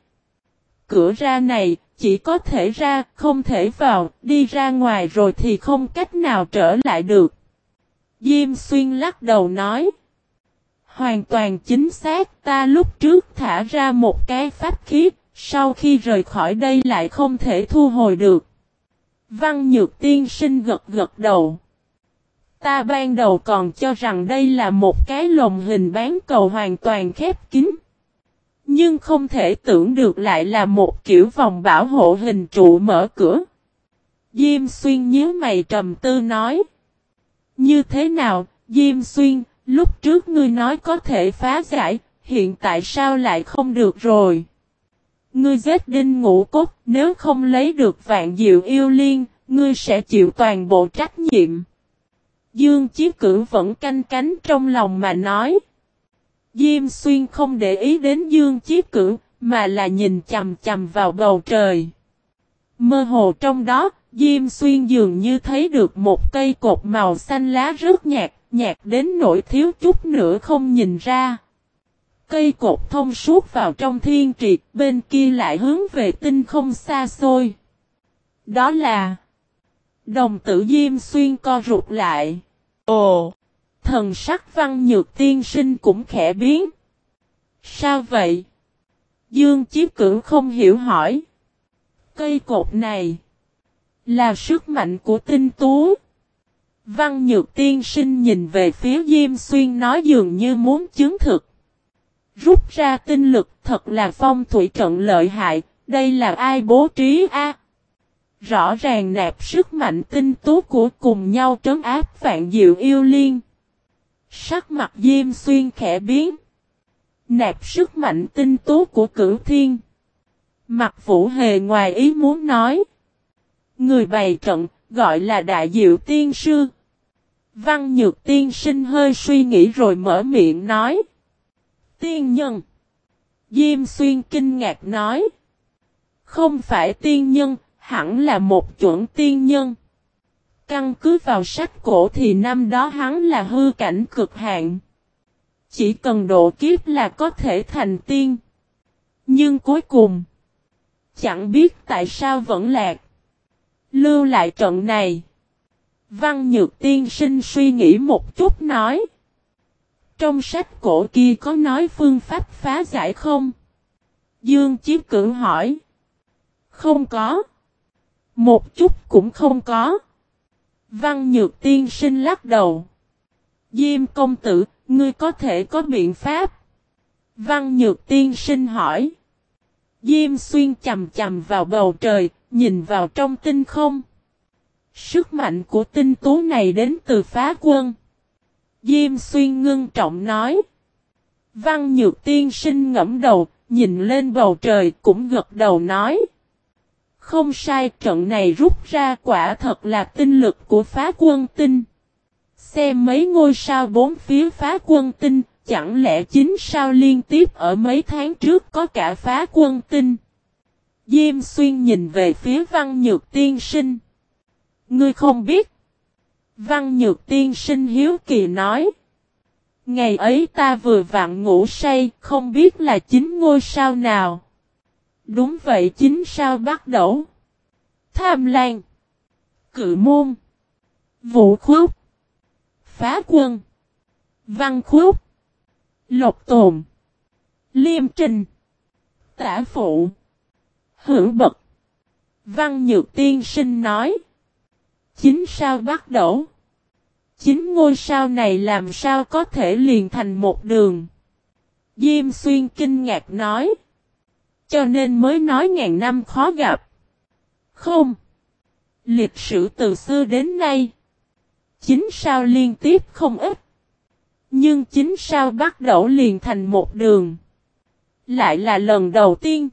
Cửa ra này, chỉ có thể ra, không thể vào, đi ra ngoài rồi thì không cách nào trở lại được. Diêm xuyên lắc đầu nói. Hoàn toàn chính xác, ta lúc trước thả ra một cái pháp khí, sau khi rời khỏi đây lại không thể thu hồi được. Văn Nhược Tiên sinh gật gật đầu. Ta ban đầu còn cho rằng đây là một cái lồng hình bán cầu hoàn toàn khép kín. Nhưng không thể tưởng được lại là một kiểu vòng bảo hộ hình trụ mở cửa. Diêm xuyên nhớ mày trầm tư nói. Như thế nào, Diêm xuyên, lúc trước ngươi nói có thể phá giải, hiện tại sao lại không được rồi? Ngươi giết đinh ngũ cốt, nếu không lấy được vạn diệu yêu liên, ngươi sẽ chịu toàn bộ trách nhiệm. Dương Chí Cử vẫn canh cánh trong lòng mà nói. Diêm Xuyên không để ý đến Dương Chí Cử, mà là nhìn chầm chầm vào bầu trời. Mơ hồ trong đó, Diêm Xuyên dường như thấy được một cây cột màu xanh lá rất nhạt, nhạt đến nỗi thiếu chút nữa không nhìn ra. Cây cột thông suốt vào trong thiên triệt, bên kia lại hướng về tinh không xa xôi. Đó là Đồng tử Diêm Xuyên co rụt lại. Ồ! Thần sắc văn nhược tiên sinh cũng khẽ biến. Sao vậy? Dương Chí Cửu không hiểu hỏi. Cây cột này là sức mạnh của tinh tú. Văn Nhược Tiên Sinh nhìn về phía Diêm Xuyên nói dường như muốn chứng thực. Rút ra tinh lực thật là phong thủy trận lợi hại, đây là ai bố trí a? Rõ ràng nạp sức mạnh tinh tú của cùng nhau trấn áp vạn diệu yêu liên. Sắc mặt Diêm Xuyên khẽ biến. Nạp sức mạnh tinh tú của cửu thiên. Mặt vũ hề ngoài ý muốn nói. Người bày trận, gọi là đại diệu tiên sư. Văn nhược tiên sinh hơi suy nghĩ rồi mở miệng nói. Tiên nhân. Diêm xuyên kinh ngạc nói. Không phải tiên nhân, hẳn là một chuẩn tiên nhân. Căn cứ vào sách cổ thì năm đó hắn là hư cảnh cực hạn. Chỉ cần độ kiếp là có thể thành tiên. Nhưng cuối cùng, chẳng biết tại sao vẫn lạc. Lưu lại trận này. Văn Nhược Tiên sinh suy nghĩ một chút nói. Trong sách cổ kia có nói phương pháp phá giải không? Dương Chiếu cử hỏi. Không có. Một chút cũng không có. Văn Nhược Tiên sinh lắc đầu. Diêm công tử, ngươi có thể có biện pháp. Văn Nhược Tiên sinh hỏi. Diêm xuyên chầm chầm vào bầu trời, nhìn vào trong tinh không. Sức mạnh của tinh tú này đến từ phá quân. Diêm xuyên ngưng trọng nói. Văn Nhược Tiên sinh ngẫm đầu, nhìn lên bầu trời cũng gật đầu nói. Không sai trận này rút ra quả thật là tinh lực của phá quân tinh. Xem mấy ngôi sao bốn phía phá quân tinh, chẳng lẽ chính sao liên tiếp ở mấy tháng trước có cả phá quân tinh. Diêm xuyên nhìn về phía văn nhược tiên sinh. Ngươi không biết. Văn nhược tiên sinh hiếu kỳ nói. Ngày ấy ta vừa vặn ngủ say, không biết là chính ngôi sao nào. Đúng vậy chính sao bắt đầu. Tham Lan. Cự môn. Vũ khúc. Phá quân. Văn khúc. Lộc tồn. Liêm trình. Tả phụ. Hữu bậc. Văn nhược tiên sinh nói. Chính sao bắt đầu. Chính ngôi sao này làm sao có thể liền thành một đường. Diêm xuyên kinh ngạc nói. Cho nên mới nói ngàn năm khó gặp. Không. Lịch sử từ xưa đến nay. Chính sao liên tiếp không ít. Nhưng chính sao bắt đầu liền thành một đường. Lại là lần đầu tiên.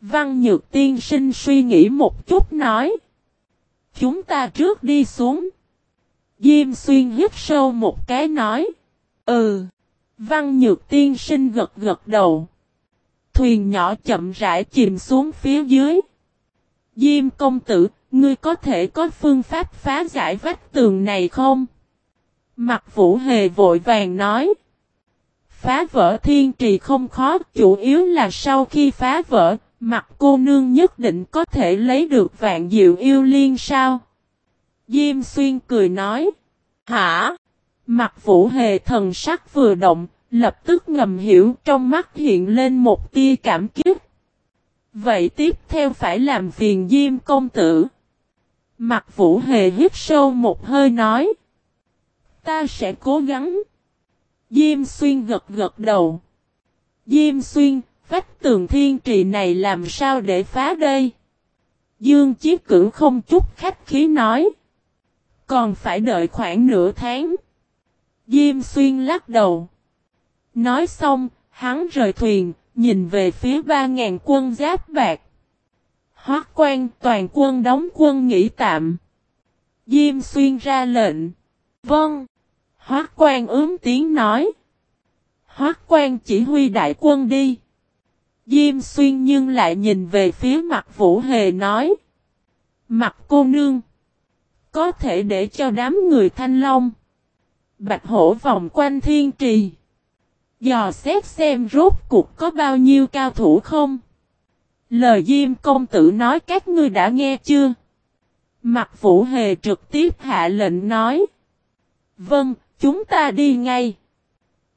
Văn Nhược Tiên sinh suy nghĩ một chút nói. Chúng ta trước đi xuống. Diêm xuyên hít sâu một cái nói. Ừ. Văn Nhược Tiên sinh gật gật đầu. Thuyền nhỏ chậm rãi chìm xuống phía dưới. Diêm công tử, ngươi có thể có phương pháp phá giải vách tường này không? Mặt vũ hề vội vàng nói. Phá vỡ thiên trì không khó, chủ yếu là sau khi phá vỡ, mặt cô nương nhất định có thể lấy được vạn diệu yêu liên sao? Diêm xuyên cười nói. Hả? Mặt vũ hề thần sắc vừa động, lập tức ngầm hiểu trong mắt hiện lên một tia cảm kích. Vậy tiếp theo phải làm phiền Diêm công tử. Mặt vũ hề hít sâu một hơi nói. Ta sẽ cố gắng. Diêm xuyên gật gật đầu. Diêm xuyên, vách tường thiên trì này làm sao để phá đây? Dương Chí Cửu không chút khách khí nói. Còn phải đợi khoảng nửa tháng. Diêm xuyên lắc đầu. Nói xong, hắn rời thuyền, nhìn về phía ba ngàn quân giáp bạc. Hoác quan toàn quân đóng quân nghỉ tạm. Diêm xuyên ra lệnh. Vâng. Hoác quan ướm tiếng nói. Hoác quan chỉ huy đại quân đi. Diêm xuyên nhưng lại nhìn về phía mặt vũ hề nói. Mặt cô nương. Có thể để cho đám người thanh long. Bạch hổ vòng quanh thiên trì. Dò xét xem rốt cuộc có bao nhiêu cao thủ không? Lời Diêm công tử nói các ngươi đã nghe chưa? Mặt vũ hề trực tiếp hạ lệnh nói. Vâng, chúng ta đi ngay.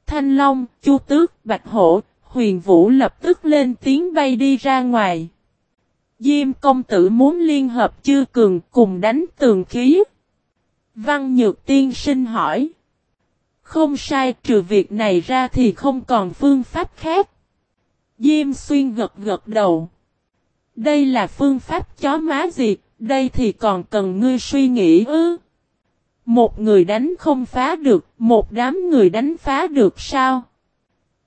Thanh Long, Chu Tước, Bạch Hổ, Huyền Vũ lập tức lên tiếng bay đi ra ngoài. Diêm công tử muốn liên hợp chư cường cùng đánh tường khí. Văn Nhược Tiên sinh hỏi. Không sai trừ việc này ra thì không còn phương pháp khác. Diêm xuyên gật gật đầu. Đây là phương pháp chó má gì, đây thì còn cần ngươi suy nghĩ ư. Một người đánh không phá được, một đám người đánh phá được sao?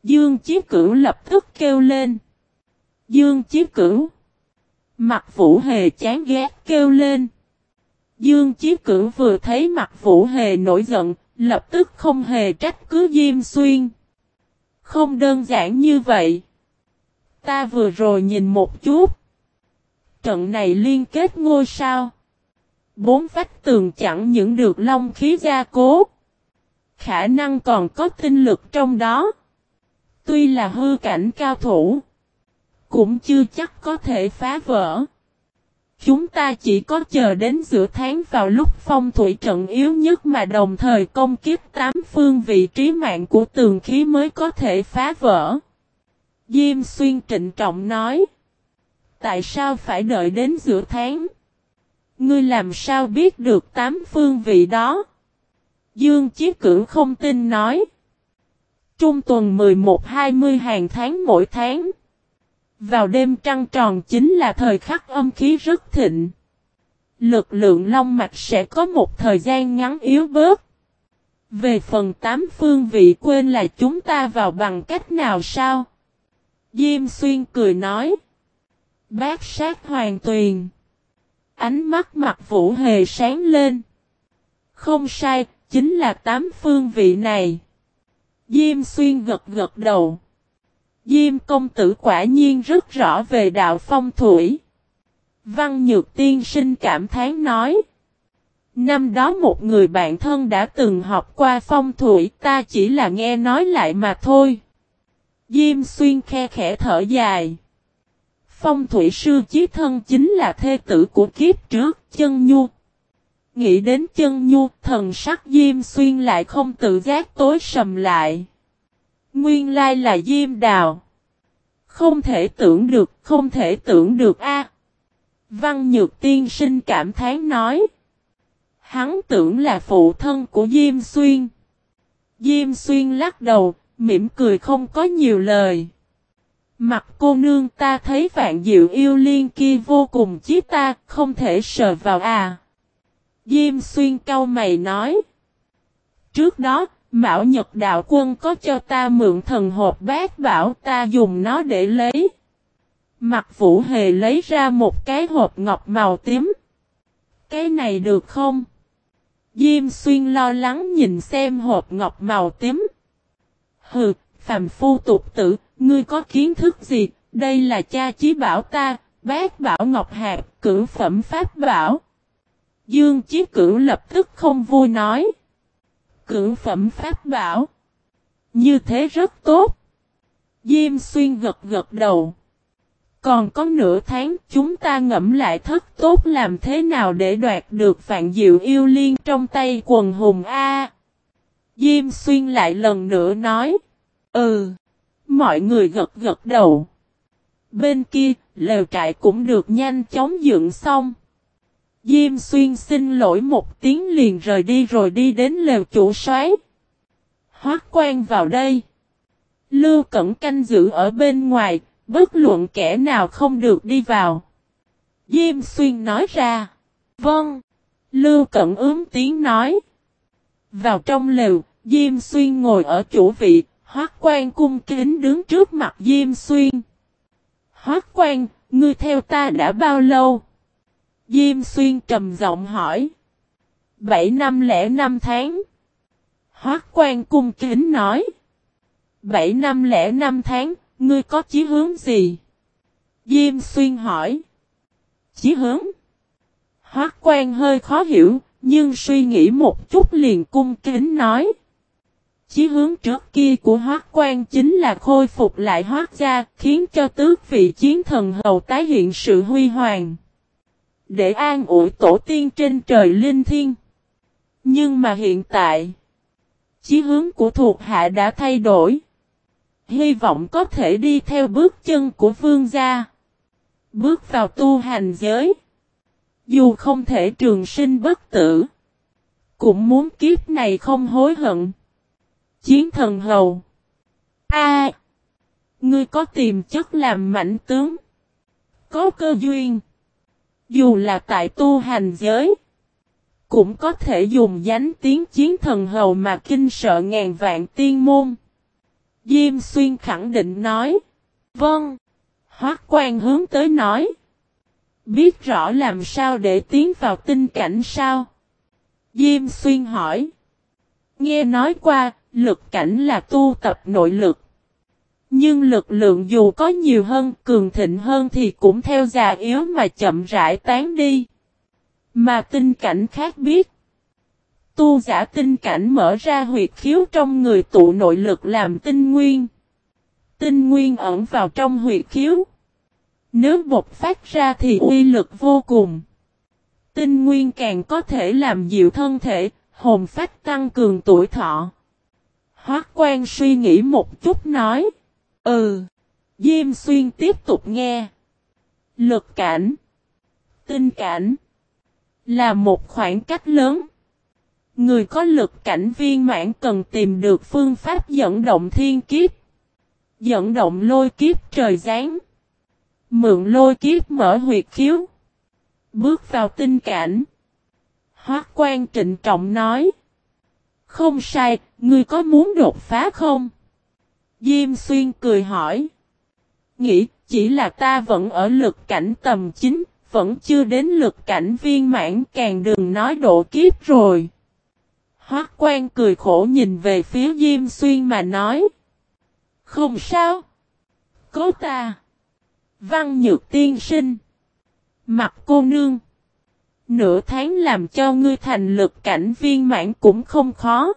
Dương Chí Cửu lập tức kêu lên. Dương Chí Cửu. Mặt Vũ Hề chán ghét kêu lên. Dương Chí Cửu vừa thấy mặt Vũ Hề nổi giận, lập tức không hề trách cứ Diêm Xuyên. Không đơn giản như vậy. Ta vừa rồi nhìn một chút. Trận này liên kết ngôi sao. Bốn vách tường chẳng những được long khí gia cố. Khả năng còn có tinh lực trong đó. Tuy là hư cảnh cao thủ. Cũng chưa chắc có thể phá vỡ. Chúng ta chỉ có chờ đến giữa tháng vào lúc phong thủy trận yếu nhất mà đồng thời công kiếp tám phương vị trí mạng của tường khí mới có thể phá vỡ. Diêm xuyên trịnh trọng nói. Tại sao phải đợi đến giữa tháng? Ngươi làm sao biết được tám phương vị đó? Dương Chí Cửu không tin nói. Trung tuần 11-20 hàng tháng mỗi tháng. Vào đêm trăng tròn chính là thời khắc âm khí rất thịnh. Lực lượng long mạch sẽ có một thời gian ngắn yếu bớt. Về phần tám phương vị quên là chúng ta vào bằng cách nào sao? Diêm xuyên cười nói. Bác sát hoàng tuyền. Ánh mắt mặt vũ hề sáng lên. Không sai, chính là tám phương vị này. Diêm xuyên gật gật đầu. Diêm công tử quả nhiên rất rõ về đạo phong thủy. Văn Nhược Tiên sinh cảm thán nói. Năm đó một người bạn thân đã từng học qua phong thủy, ta chỉ là nghe nói lại mà thôi. Diêm xuyên khe khẽ thở dài. Phong thủy sư chí thân chính là thê tử của kiếp trước, chân nhu. Nghĩ đến chân nhu thần sắc Diêm xuyên lại không tự giác tối sầm lại. Nguyên lai là Diêm Đào. Không thể tưởng được, không thể tưởng được a. Văn Nhược Tiên sinh cảm thán nói. Hắn tưởng là phụ thân của Diêm Xuyên. Diêm Xuyên lắc đầu, mỉm cười không có nhiều lời. Mặt cô nương ta thấy vạn diệu yêu liên kia vô cùng chí ta, không thể sờ vào à. Diêm Xuyên cau mày nói. Trước đó, Mão Nhật Đạo Quân có cho ta mượn thần hộp bát bảo ta dùng nó để lấy. Mặt Vũ Hề lấy ra một cái hộp ngọc màu tím. Cái này được không? Diêm Xuyên lo lắng nhìn xem hộp ngọc màu tím. Hừ, phàm phu tục tử, ngươi có kiến thức gì? Đây là cha chí bảo ta, bát bảo ngọc hạt, cử phẩm pháp bảo. Dương Chí Cửu lập tức không vui nói Cửu phẩm pháp bảo. Như thế rất tốt. Diêm xuyên gật gật đầu. Còn có nửa tháng chúng ta ngẫm lại thất tốt làm thế nào để đoạt được vạn diệu yêu liên trong tay quần hùng A. Diêm xuyên lại lần nữa nói. Ừ. Mọi người gật gật đầu. Bên kia, lều trại cũng được nhanh chóng dựng xong. Diêm xuyên xin lỗi một tiếng liền rời đi rồi đi đến lều chủ xoáy, Hoác quan vào đây. Lưu Cẩn canh giữ ở bên ngoài, bất luận kẻ nào không được đi vào. Diêm xuyên nói ra. Vâng. Lưu Cẩn ướm tiếng nói. Vào trong lều, Diêm xuyên ngồi ở chủ vị, Hoác quan cung kính đứng trước mặt Diêm xuyên. Hoác quan, ngươi theo ta đã bao lâu? Diêm xuyên trầm giọng hỏi. Bảy năm lẻ năm tháng. Hoác quan cung kính nói. Bảy năm lẻ năm tháng, ngươi có chí hướng gì? Diêm xuyên hỏi. Chí hướng? Hoác quan hơi khó hiểu, nhưng suy nghĩ một chút liền cung kính nói. Chí hướng trước kia của hoác quan chính là khôi phục lại hoác gia, khiến cho tước vị chiến thần hầu tái hiện sự huy hoàng để an ủi tổ tiên trên trời linh thiên. Nhưng mà hiện tại, chí hướng của thuộc hạ đã thay đổi. Hy vọng có thể đi theo bước chân của vương gia. Bước vào tu hành giới. Dù không thể trường sinh bất tử. Cũng muốn kiếp này không hối hận. Chiến thần hầu. A. ngươi có tiềm chất làm mạnh tướng. Có cơ duyên. Dù là tại tu hành giới, cũng có thể dùng danh tiếng chiến thần hầu mà kinh sợ ngàn vạn tiên môn. Diêm xuyên khẳng định nói. Vâng. Hoác quan hướng tới nói. Biết rõ làm sao để tiến vào tinh cảnh sao? Diêm xuyên hỏi. Nghe nói qua, lực cảnh là tu tập nội lực. Nhưng lực lượng dù có nhiều hơn, cường thịnh hơn thì cũng theo già yếu mà chậm rãi tán đi. Mà tinh cảnh khác biết. Tu giả tinh cảnh mở ra huyệt khiếu trong người tụ nội lực làm tinh nguyên. Tinh nguyên ẩn vào trong huyệt khiếu. Nếu bột phát ra thì uy lực vô cùng. Tinh nguyên càng có thể làm dịu thân thể, hồn phách tăng cường tuổi thọ. Hoác quan suy nghĩ một chút nói. Ừ. Diêm xuyên tiếp tục nghe. Lực cảnh. Tinh cảnh. Là một khoảng cách lớn. Người có lực cảnh viên mãn cần tìm được phương pháp dẫn động thiên kiếp. Dẫn động lôi kiếp trời giáng. Mượn lôi kiếp mở huyệt khiếu. Bước vào tinh cảnh. Hoác quan trịnh trọng nói. Không sai, ngươi có muốn đột phá không? Diêm xuyên cười hỏi. Nghĩ chỉ là ta vẫn ở lực cảnh tầm chính, vẫn chưa đến lực cảnh viên mãn càng đừng nói độ kiếp rồi. Hoác quan cười khổ nhìn về phía Diêm Xuyên mà nói. Không sao. Cố ta. Văn nhược tiên sinh. Mặt cô nương. Nửa tháng làm cho ngươi thành lực cảnh viên mãn cũng không khó.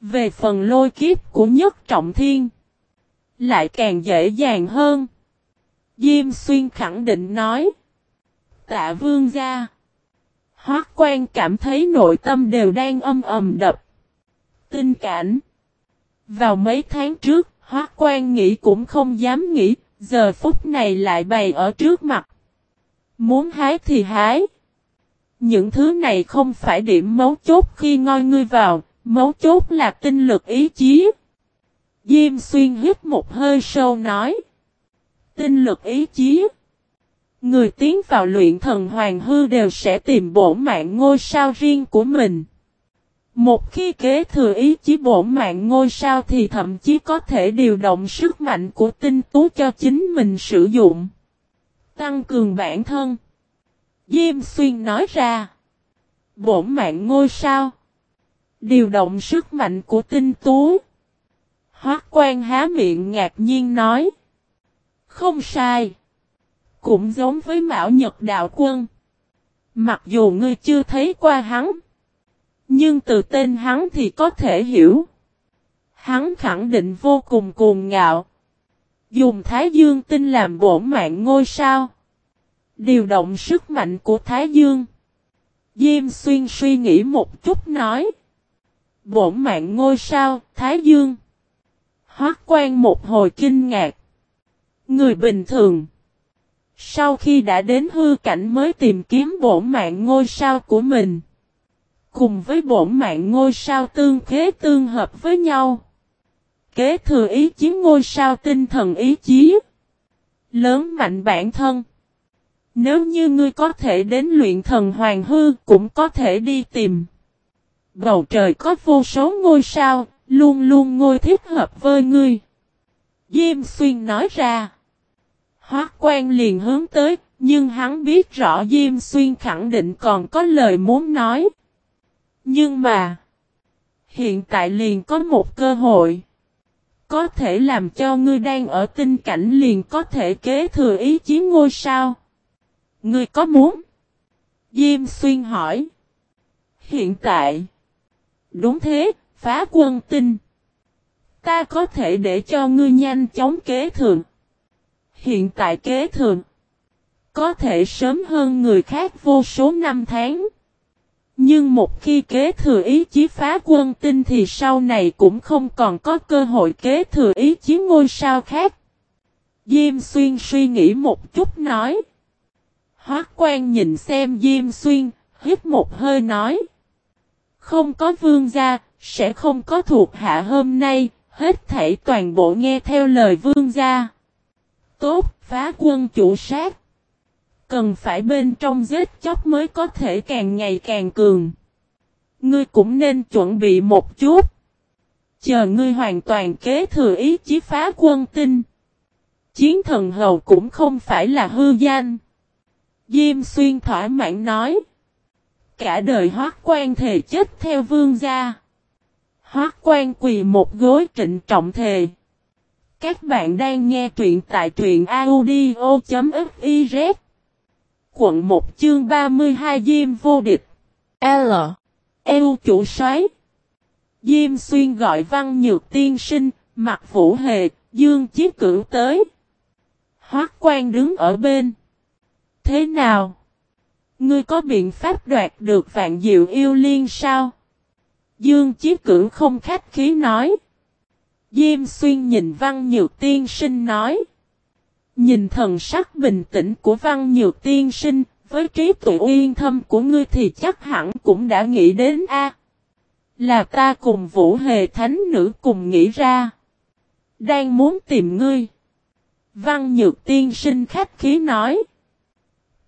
Về phần lôi kiếp của nhất trọng thiên. Lại càng dễ dàng hơn. Diêm xuyên khẳng định nói. Tạ vương gia. Hoác quan cảm thấy nội tâm đều đang âm ầm đập. Tinh cảnh. Vào mấy tháng trước, Hoác quan nghĩ cũng không dám nghĩ, giờ phút này lại bày ở trước mặt. Muốn hái thì hái. Những thứ này không phải điểm mấu chốt khi ngoi ngươi vào, mấu chốt là tinh lực ý chí. Diêm xuyên hít một hơi sâu nói. Tinh lực ý chí. Người tiến vào luyện thần hoàng hư đều sẽ tìm bổ mạng ngôi sao riêng của mình. Một khi kế thừa ý chí bổ mạng ngôi sao thì thậm chí có thể điều động sức mạnh của tinh tú cho chính mình sử dụng. Tăng cường bản thân. Diêm xuyên nói ra. Bổ mạng ngôi sao. Điều động sức mạnh của tinh tú. Hoác quan há miệng ngạc nhiên nói. Không sai. Cũng giống với Mão Nhật Đạo Quân. Mặc dù ngươi chưa thấy qua hắn. Nhưng từ tên hắn thì có thể hiểu. Hắn khẳng định vô cùng cuồng ngạo. Dùng Thái Dương tinh làm bổ mạng ngôi sao. Điều động sức mạnh của Thái Dương. Diêm xuyên suy nghĩ một chút nói. Bổn mạng ngôi sao, Thái Dương. Hoác quan một hồi kinh ngạc. Người bình thường. Sau khi đã đến hư cảnh mới tìm kiếm bổn mạng ngôi sao của mình. Cùng với bổn mạng ngôi sao tương khế tương hợp với nhau. Kế thừa ý chí ngôi sao tinh thần ý chí. Lớn mạnh bản thân. Nếu như ngươi có thể đến luyện thần hoàng hư cũng có thể đi tìm. Bầu trời có vô số ngôi sao, luôn luôn ngôi thích hợp với ngươi. Diêm xuyên nói ra. hóa quan liền hướng tới, nhưng hắn biết rõ Diêm xuyên khẳng định còn có lời muốn nói. Nhưng mà, hiện tại liền có một cơ hội. Có thể làm cho ngươi đang ở tinh cảnh liền có thể kế thừa ý chí ngôi sao. Ngươi có muốn? Diêm xuyên hỏi. Hiện tại. Đúng thế, phá quân tinh. Ta có thể để cho ngươi nhanh chóng kế thượng. Hiện tại kế thượng. Có thể sớm hơn người khác vô số năm tháng. Nhưng một khi kế thừa ý chí phá quân tinh thì sau này cũng không còn có cơ hội kế thừa ý chí ngôi sao khác. Diêm xuyên suy nghĩ một chút nói. Hoác quan nhìn xem Diêm Xuyên, hít một hơi nói. Không có vương gia, sẽ không có thuộc hạ hôm nay, hết thảy toàn bộ nghe theo lời vương gia. Tốt, phá quân chủ sát. Cần phải bên trong giết chóc mới có thể càng ngày càng cường. Ngươi cũng nên chuẩn bị một chút. Chờ ngươi hoàn toàn kế thừa ý chí phá quân tinh. Chiến thần hầu cũng không phải là hư danh. Diêm xuyên thỏa mãn nói. Cả đời hoác quan thề chết theo vương gia. Hoác quan quỳ một gối trịnh trọng thề. Các bạn đang nghe truyện tại truyện audio.fiz. Quận 1 chương 32 Diêm vô địch. L. Eo chủ xoáy Diêm xuyên gọi văn nhược tiên sinh, mặt vũ hề, dương chiếc cử tới. Hoác quan đứng ở bên. Thế nào? Ngươi có biện pháp đoạt được vạn diệu yêu liên sao? Dương Chí Cưỡng không khách khí nói. Diêm xuyên nhìn văn nhược tiên sinh nói. Nhìn thần sắc bình tĩnh của văn nhược tiên sinh, với trí tuệ uyên thâm của ngươi thì chắc hẳn cũng đã nghĩ đến a Là ta cùng vũ hề thánh nữ cùng nghĩ ra. Đang muốn tìm ngươi. Văn nhược tiên sinh khách khí nói.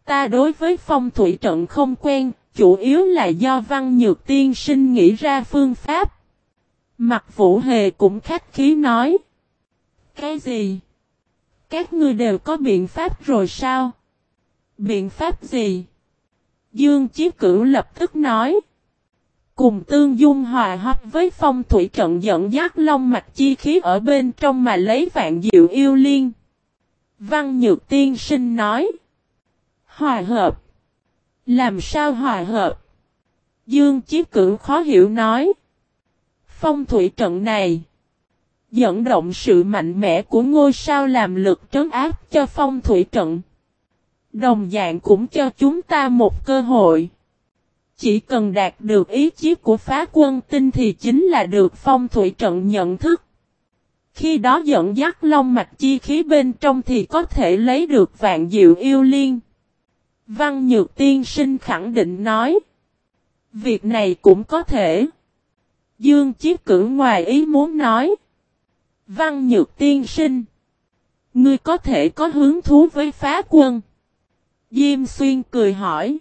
Ta đối với phong thủy trận không quen, chủ yếu là do văn nhược tiên sinh nghĩ ra phương pháp. Mặt vũ hề cũng khách khí nói. Cái gì? Các ngươi đều có biện pháp rồi sao? Biện pháp gì? Dương Chí Cửu lập tức nói. Cùng tương dung hòa hợp với phong thủy trận dẫn dắt long mạch chi khí ở bên trong mà lấy vạn diệu yêu liên. Văn Nhược Tiên Sinh nói. Hòa hợp. Làm sao hòa hợp? Dương Chí Cửu khó hiểu nói. Phong thủy trận này. Dẫn động sự mạnh mẽ của ngôi sao làm lực trấn áp cho phong thủy trận. Đồng dạng cũng cho chúng ta một cơ hội. Chỉ cần đạt được ý chí của phá quân tinh thì chính là được phong thủy trận nhận thức. Khi đó dẫn dắt long mạch chi khí bên trong thì có thể lấy được vạn diệu yêu liên. Văn Nhược Tiên Sinh khẳng định nói. Việc này cũng có thể. Dương Chiếc cử ngoài ý muốn nói. Văn Nhược Tiên Sinh. Ngươi có thể có hứng thú với phá quân. Diêm Xuyên cười hỏi.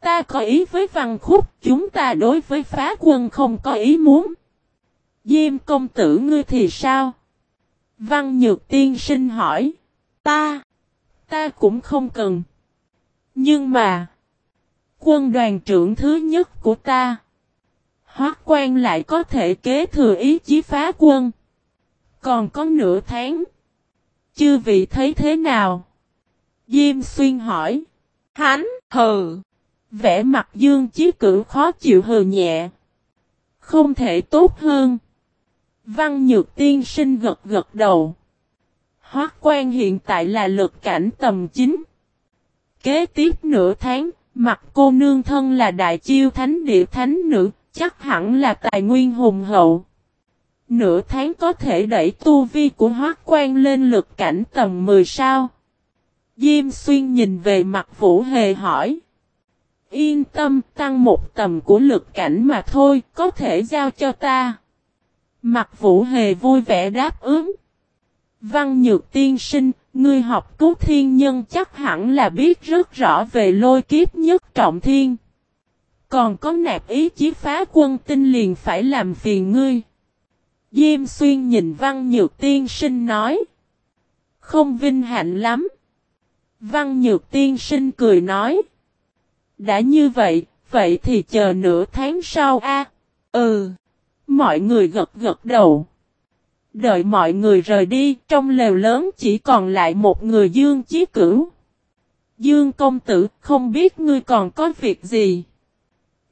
Ta có ý với văn khúc, chúng ta đối với phá quân không có ý muốn. Diêm công tử ngươi thì sao? Văn Nhược Tiên Sinh hỏi. Ta, ta cũng không cần. Nhưng mà, quân đoàn trưởng thứ nhất của ta, Hoác quan lại có thể kế thừa ý chí phá quân. Còn có nửa tháng. Chư vị thấy thế nào? Diêm xuyên hỏi. Hắn, hừ. Vẽ mặt dương chí cử khó chịu hừ nhẹ. Không thể tốt hơn. Văn nhược tiên sinh gật gật đầu. Hoác quan hiện tại là lực cảnh tầm chính. Kế tiếp nửa tháng, mặt cô nương thân là đại chiêu thánh địa thánh nữ, chắc hẳn là tài nguyên hùng hậu. Nửa tháng có thể đẩy tu vi của hoác quan lên lực cảnh tầm 10 sao. Diêm xuyên nhìn về mặt vũ hề hỏi. Yên tâm tăng một tầm của lực cảnh mà thôi, có thể giao cho ta. Mặt vũ hề vui vẻ đáp ứng. Văn nhược tiên sinh, ngươi học cứu thiên nhân chắc hẳn là biết rất rõ về lôi kiếp nhất trọng thiên. Còn có nạp ý chí phá quân tinh liền phải làm phiền ngươi. Diêm xuyên nhìn văn nhược tiên sinh nói. Không vinh hạnh lắm. Văn nhược tiên sinh cười nói. Đã như vậy, vậy thì chờ nửa tháng sau a. Ừ. Mọi người gật gật đầu. Đợi mọi người rời đi, trong lều lớn chỉ còn lại một người Dương Chí Cửu. Dương công tử, không biết ngươi còn có việc gì.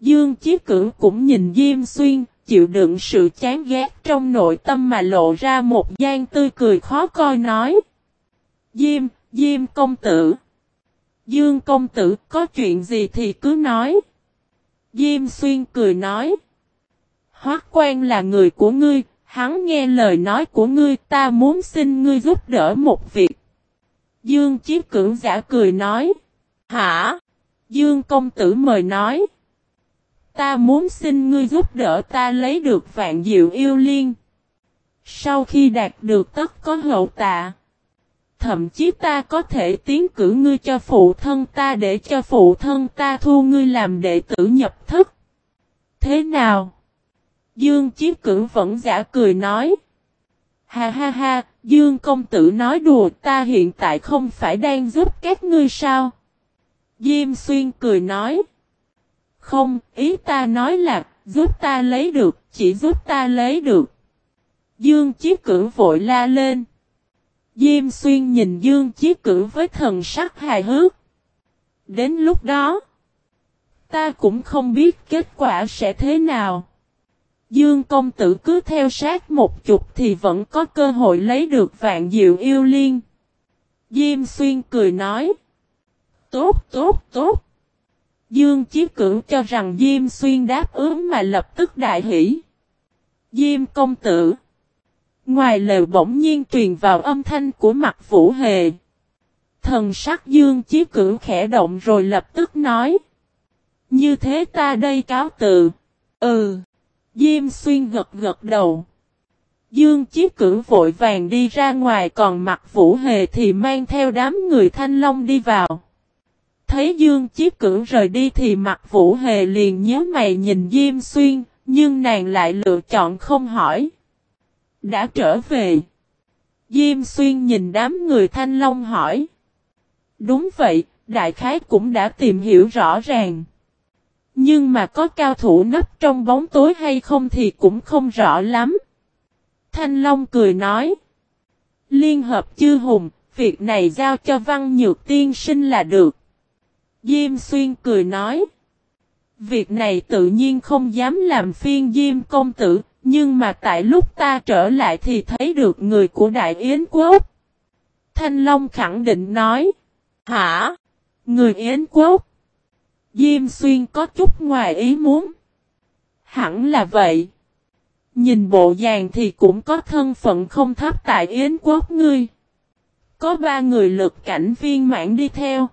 Dương Chí Cửu cũng nhìn Diêm Xuyên, chịu đựng sự chán ghét trong nội tâm mà lộ ra một gian tươi cười khó coi nói. Diêm, Diêm công tử. Dương công tử có chuyện gì thì cứ nói. Diêm xuyên cười nói. Hoác quan là người của ngươi, hắn nghe lời nói của ngươi, ta muốn xin ngươi giúp đỡ một việc. Dương Chí Cưỡng giả cười nói. Hả? Dương công tử mời nói. Ta muốn xin ngươi giúp đỡ ta lấy được vạn diệu yêu liên. Sau khi đạt được tất có hậu tạ. Thậm chí ta có thể tiến cử ngươi cho phụ thân ta để cho phụ thân ta thu ngươi làm đệ tử nhập thức. Thế nào? Dương Chí Cử vẫn giả cười nói. Ha ha ha, Dương công tử nói đùa ta hiện tại không phải đang giúp các ngươi sao? Diêm Xuyên cười nói. Không, ý ta nói là, giúp ta lấy được, chỉ giúp ta lấy được. Dương Chí Cử vội la lên. Diêm Xuyên nhìn Dương Chí Cử với thần sắc hài hước. Đến lúc đó, Ta cũng không biết kết quả sẽ thế nào. Dương công tử cứ theo sát một chục thì vẫn có cơ hội lấy được vạn diệu yêu liên. Diêm xuyên cười nói. Tốt, tốt, tốt. Dương Chí Cửu cho rằng Diêm Xuyên đáp ứng mà lập tức đại hỷ. Diêm công tử. Ngoài lều bỗng nhiên truyền vào âm thanh của mặt Vũ Hề. Thần sắc Dương Chí Cửu khẽ động rồi lập tức nói. Như thế ta đây cáo tự. Ừ. Diêm Xuyên gật gật đầu. Dương Chí Cử vội vàng đi ra ngoài còn mặt Vũ Hề thì mang theo đám người Thanh Long đi vào. Thấy Dương Chí Cử rời đi thì mặt Vũ Hề liền nhớ mày nhìn Diêm Xuyên, nhưng nàng lại lựa chọn không hỏi. Đã trở về. Diêm Xuyên nhìn đám người Thanh Long hỏi. Đúng vậy, đại khái cũng đã tìm hiểu rõ ràng. Nhưng mà có cao thủ nấp trong bóng tối hay không thì cũng không rõ lắm. Thanh Long cười nói. Liên hợp chư hùng, việc này giao cho văn nhược tiên sinh là được. Diêm xuyên cười nói. Việc này tự nhiên không dám làm phiên Diêm công tử, nhưng mà tại lúc ta trở lại thì thấy được người của Đại Yến Quốc. Thanh Long khẳng định nói. Hả? Người Yến Quốc? Diêm xuyên có chút ngoài ý muốn. Hẳn là vậy. Nhìn bộ dàng thì cũng có thân phận không thấp tại Yến Quốc ngươi. Có ba người lực cảnh viên mãn đi theo.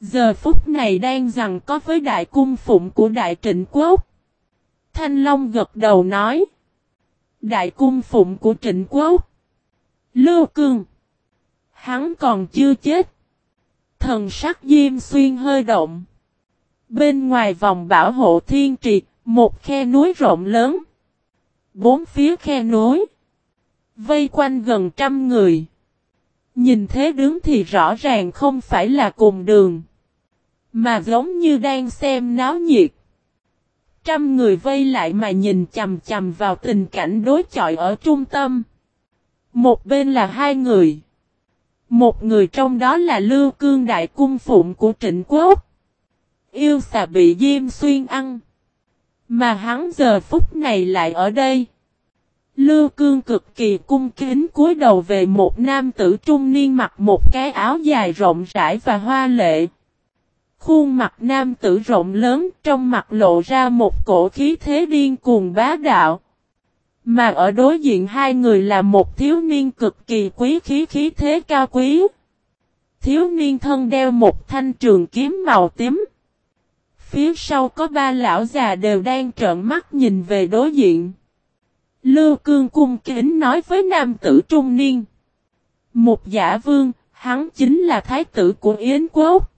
Giờ phút này đang rằng có với đại cung phụng của đại trịnh quốc. Thanh Long gật đầu nói. Đại cung phụng của trịnh quốc. Lưu Cương. Hắn còn chưa chết. Thần sắc Diêm Xuyên hơi động. Bên ngoài vòng bảo hộ thiên trì, một khe núi rộng lớn. Bốn phía khe núi. Vây quanh gần trăm người. Nhìn thế đứng thì rõ ràng không phải là cùng đường. Mà giống như đang xem náo nhiệt. Trăm người vây lại mà nhìn chầm chầm vào tình cảnh đối chọi ở trung tâm. Một bên là hai người. Một người trong đó là Lưu Cương Đại Cung Phụng của Trịnh Quốc. Yêu xà bị Diêm Xuyên ăn. Mà hắn giờ phút này lại ở đây. Lưu Cương cực kỳ cung kính cúi đầu về một nam tử trung niên mặc một cái áo dài rộng rãi và hoa lệ. Khuôn mặt nam tử rộng lớn, trong mặt lộ ra một cổ khí thế điên cuồng bá đạo. Mà ở đối diện hai người là một thiếu niên cực kỳ quý khí khí thế cao quý. Thiếu niên thân đeo một thanh trường kiếm màu tím. Phía sau có ba lão già đều đang trợn mắt nhìn về đối diện. Lưu cương cung kính nói với nam tử trung niên. Một giả vương, hắn chính là thái tử của Yến Quốc.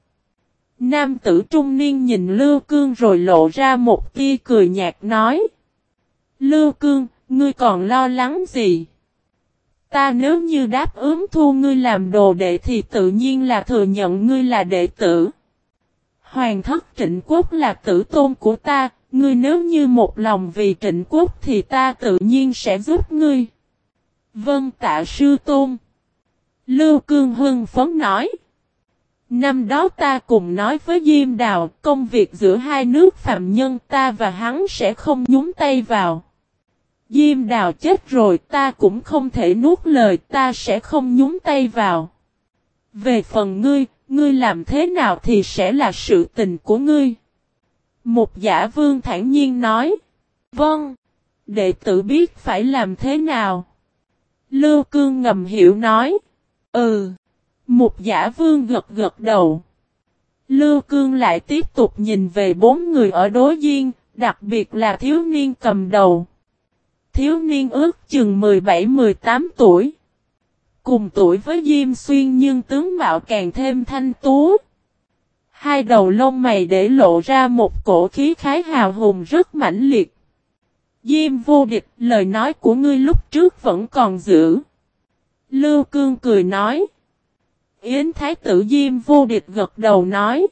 Nam tử trung niên nhìn Lưu Cương rồi lộ ra một tia cười nhạt nói. Lưu Cương, ngươi còn lo lắng gì? Ta nếu như đáp ứng thu ngươi làm đồ đệ thì tự nhiên là thừa nhận ngươi là đệ tử. Hoàng thất trịnh quốc là tử tôn của ta, ngươi nếu như một lòng vì trịnh quốc thì ta tự nhiên sẽ giúp ngươi. Vâng tạ sư tôn. Lưu Cương Hưng phấn nói. Năm đó ta cùng nói với Diêm Đào, công việc giữa hai nước phạm nhân ta và hắn sẽ không nhúng tay vào. Diêm Đào chết rồi ta cũng không thể nuốt lời ta sẽ không nhúng tay vào. Về phần ngươi, ngươi làm thế nào thì sẽ là sự tình của ngươi. Một giả vương thản nhiên nói. Vâng. Đệ tử biết phải làm thế nào. Lưu cương ngầm hiểu nói. Ừ. Một giả vương gật gật đầu. Lưu Cương lại tiếp tục nhìn về bốn người ở đối diện, đặc biệt là thiếu niên cầm đầu. Thiếu niên ước chừng 17-18 tuổi. Cùng tuổi với Diêm Xuyên nhưng tướng mạo càng thêm thanh tú. Hai đầu lông mày để lộ ra một cổ khí khái hào hùng rất mãnh liệt. Diêm vô địch, lời nói của ngươi lúc trước vẫn còn giữ. Lưu Cương cười nói. Yến Thái tử Diêm vô địch gật đầu nói.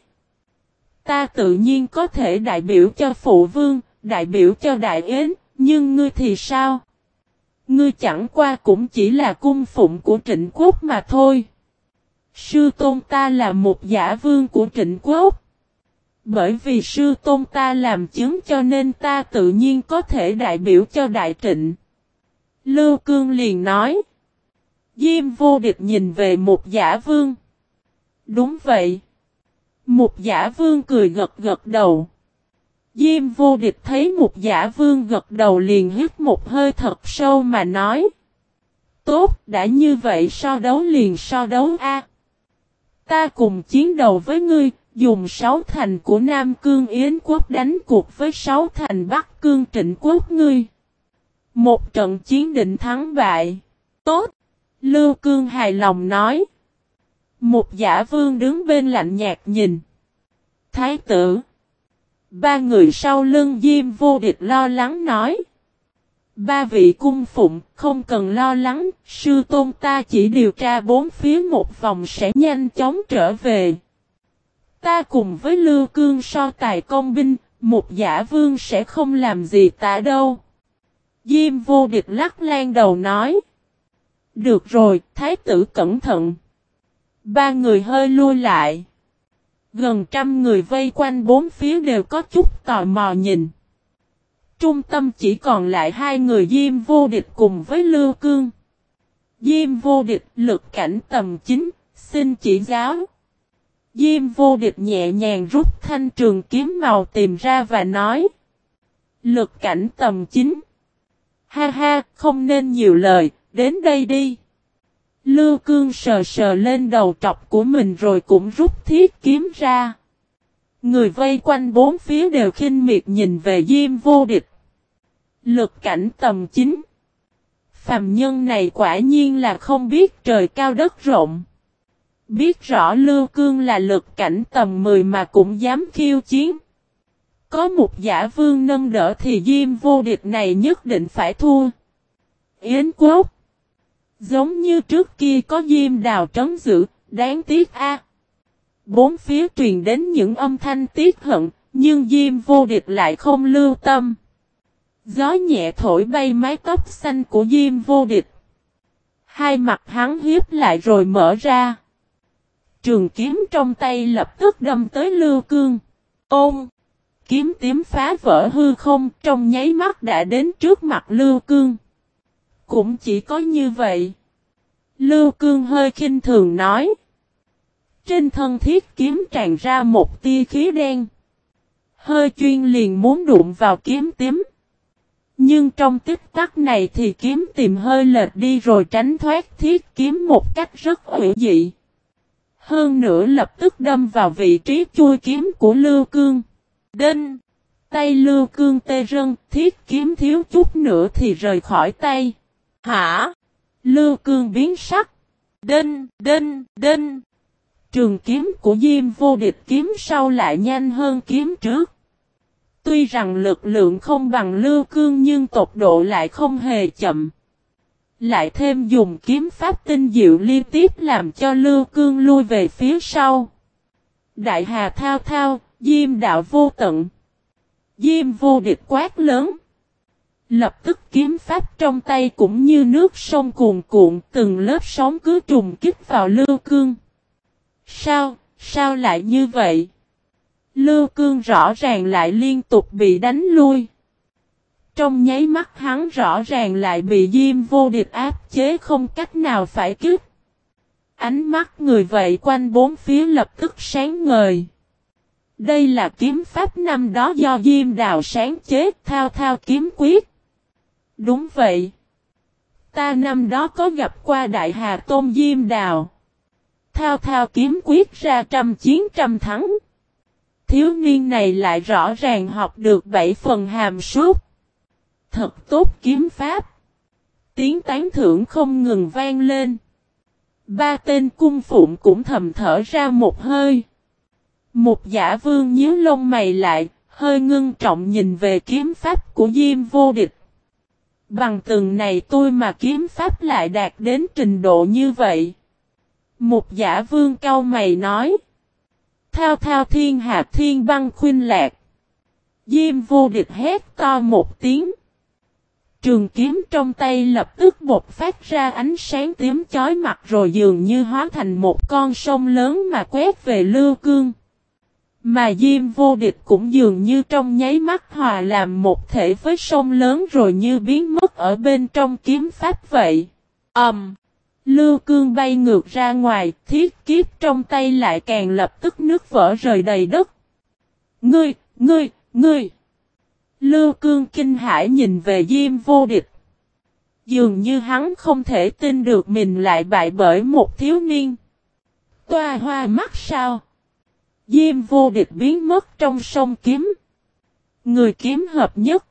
Ta tự nhiên có thể đại biểu cho phụ vương, đại biểu cho đại Yến, nhưng ngươi thì sao? Ngươi chẳng qua cũng chỉ là cung phụng của trịnh quốc mà thôi. Sư tôn ta là một giả vương của trịnh quốc. Bởi vì sư tôn ta làm chứng cho nên ta tự nhiên có thể đại biểu cho đại trịnh. Lưu Cương liền nói. Diêm vô địch nhìn về một giả vương. Đúng vậy. Một giả vương cười gật gật đầu. Diêm vô địch thấy một giả vương gật đầu liền hít một hơi thật sâu mà nói. Tốt, đã như vậy so đấu liền so đấu a. Ta cùng chiến đầu với ngươi, dùng sáu thành của Nam Cương Yến quốc đánh cuộc với sáu thành Bắc Cương Trịnh quốc ngươi. Một trận chiến định thắng bại. Tốt! Lưu Cương hài lòng nói. Một giả vương đứng bên lạnh nhạt nhìn. Thái tử! Ba người sau lưng Diêm vô địch lo lắng nói. Ba vị cung phụng không cần lo lắng, sư tôn ta chỉ điều tra bốn phía một vòng sẽ nhanh chóng trở về. Ta cùng với Lưu Cương so tài công binh, một giả vương sẽ không làm gì ta đâu. Diêm vô địch lắc lan đầu nói. Được rồi, thái tử cẩn thận. Ba người hơi lui lại. Gần trăm người vây quanh bốn phía đều có chút tò mò nhìn. Trung tâm chỉ còn lại hai người Diêm vô địch cùng với Lưu Cương. Diêm vô địch lực cảnh tầm chính, xin chỉ giáo. Diêm vô địch nhẹ nhàng rút thanh trường kiếm màu tìm ra và nói. Lực cảnh tầm chính. Ha ha, không nên nhiều lời, đến đây đi. Lưu cương sờ sờ lên đầu trọc của mình rồi cũng rút thiết kiếm ra. Người vây quanh bốn phía đều khinh miệt nhìn về Diêm vô địch. Lực cảnh tầm chính. Phàm nhân này quả nhiên là không biết trời cao đất rộng. Biết rõ Lưu Cương là lực cảnh tầm 10 mà cũng dám khiêu chiến. Có một giả vương nâng đỡ thì Diêm vô địch này nhất định phải thua. Yến Quốc Giống như trước kia có Diêm đào trấn giữ, đáng tiếc a. Bốn phía truyền đến những âm thanh tiếc hận, nhưng Diêm vô địch lại không lưu tâm. Gió nhẹ thổi bay mái tóc xanh của Diêm vô địch. Hai mặt hắn hiếp lại rồi mở ra. Trường kiếm trong tay lập tức đâm tới Lưu Cương. Ôm! Kiếm tím phá vỡ hư không trong nháy mắt đã đến trước mặt Lưu Cương. Cũng chỉ có như vậy. Lưu Cương hơi khinh thường nói. Trên thân thiết kiếm tràn ra một tia khí đen. Hơi chuyên liền muốn đụng vào kiếm tím. Nhưng trong tích tắc này thì kiếm tìm hơi lệch đi rồi tránh thoát thiết kiếm một cách rất hữu dị. Hơn nữa lập tức đâm vào vị trí chui kiếm của Lưu Cương. Đinh! Tay Lưu Cương tê rân, thiết kiếm thiếu chút nữa thì rời khỏi tay. Hả? Lưu Cương biến sắc. Đinh! Đinh! Đinh! Trường kiếm của Diêm vô địch kiếm sau lại nhanh hơn kiếm trước. Tuy rằng lực lượng không bằng Lưu Cương nhưng tốc độ lại không hề chậm. Lại thêm dùng kiếm pháp tinh diệu liên tiếp làm cho Lưu Cương lui về phía sau. Đại hà thao thao, diêm đạo vô tận. Diêm vô địch quát lớn. Lập tức kiếm pháp trong tay cũng như nước sông cuồn cuộn từng lớp sóng cứ trùng kích vào Lưu Cương. Sao, sao lại như vậy? Lưu Cương rõ ràng lại liên tục bị đánh lui. Trong nháy mắt hắn rõ ràng lại bị Diêm vô địch áp chế không cách nào phải kích. Ánh mắt người vậy quanh bốn phía lập tức sáng ngời. Đây là kiếm pháp năm đó do Diêm đào sáng chế thao thao kiếm quyết. Đúng vậy. Ta năm đó có gặp qua Đại Hà Tôn Diêm đào. Thao thao kiếm quyết ra trăm chiến trăm thắng. Thiếu niên này lại rõ ràng học được bảy phần hàm suốt. Thật tốt kiếm pháp. Tiếng tán thưởng không ngừng vang lên. Ba tên cung phụng cũng thầm thở ra một hơi. Một giả vương nhíu lông mày lại, hơi ngưng trọng nhìn về kiếm pháp của Diêm vô địch. Bằng từng này tôi mà kiếm pháp lại đạt đến trình độ như vậy. Một giả vương cao mày nói. Thao thao thiên hạ thiên băng khuyên lạc. Diêm vô địch hét to một tiếng. Trường kiếm trong tay lập tức bột phát ra ánh sáng tím chói mặt rồi dường như hóa thành một con sông lớn mà quét về lưu cương. Mà Diêm vô địch cũng dường như trong nháy mắt hòa làm một thể với sông lớn rồi như biến mất ở bên trong kiếm pháp vậy. Ẩm! Um, Lưu cương bay ngược ra ngoài, thiết kiếp trong tay lại càng lập tức nước vỡ rời đầy đất. Ngươi, ngươi, ngươi! Lưu cương kinh hãi nhìn về Diêm vô địch. Dường như hắn không thể tin được mình lại bại bởi một thiếu niên. Toa hoa mắt sao? Diêm vô địch biến mất trong sông kiếm. Người kiếm hợp nhất.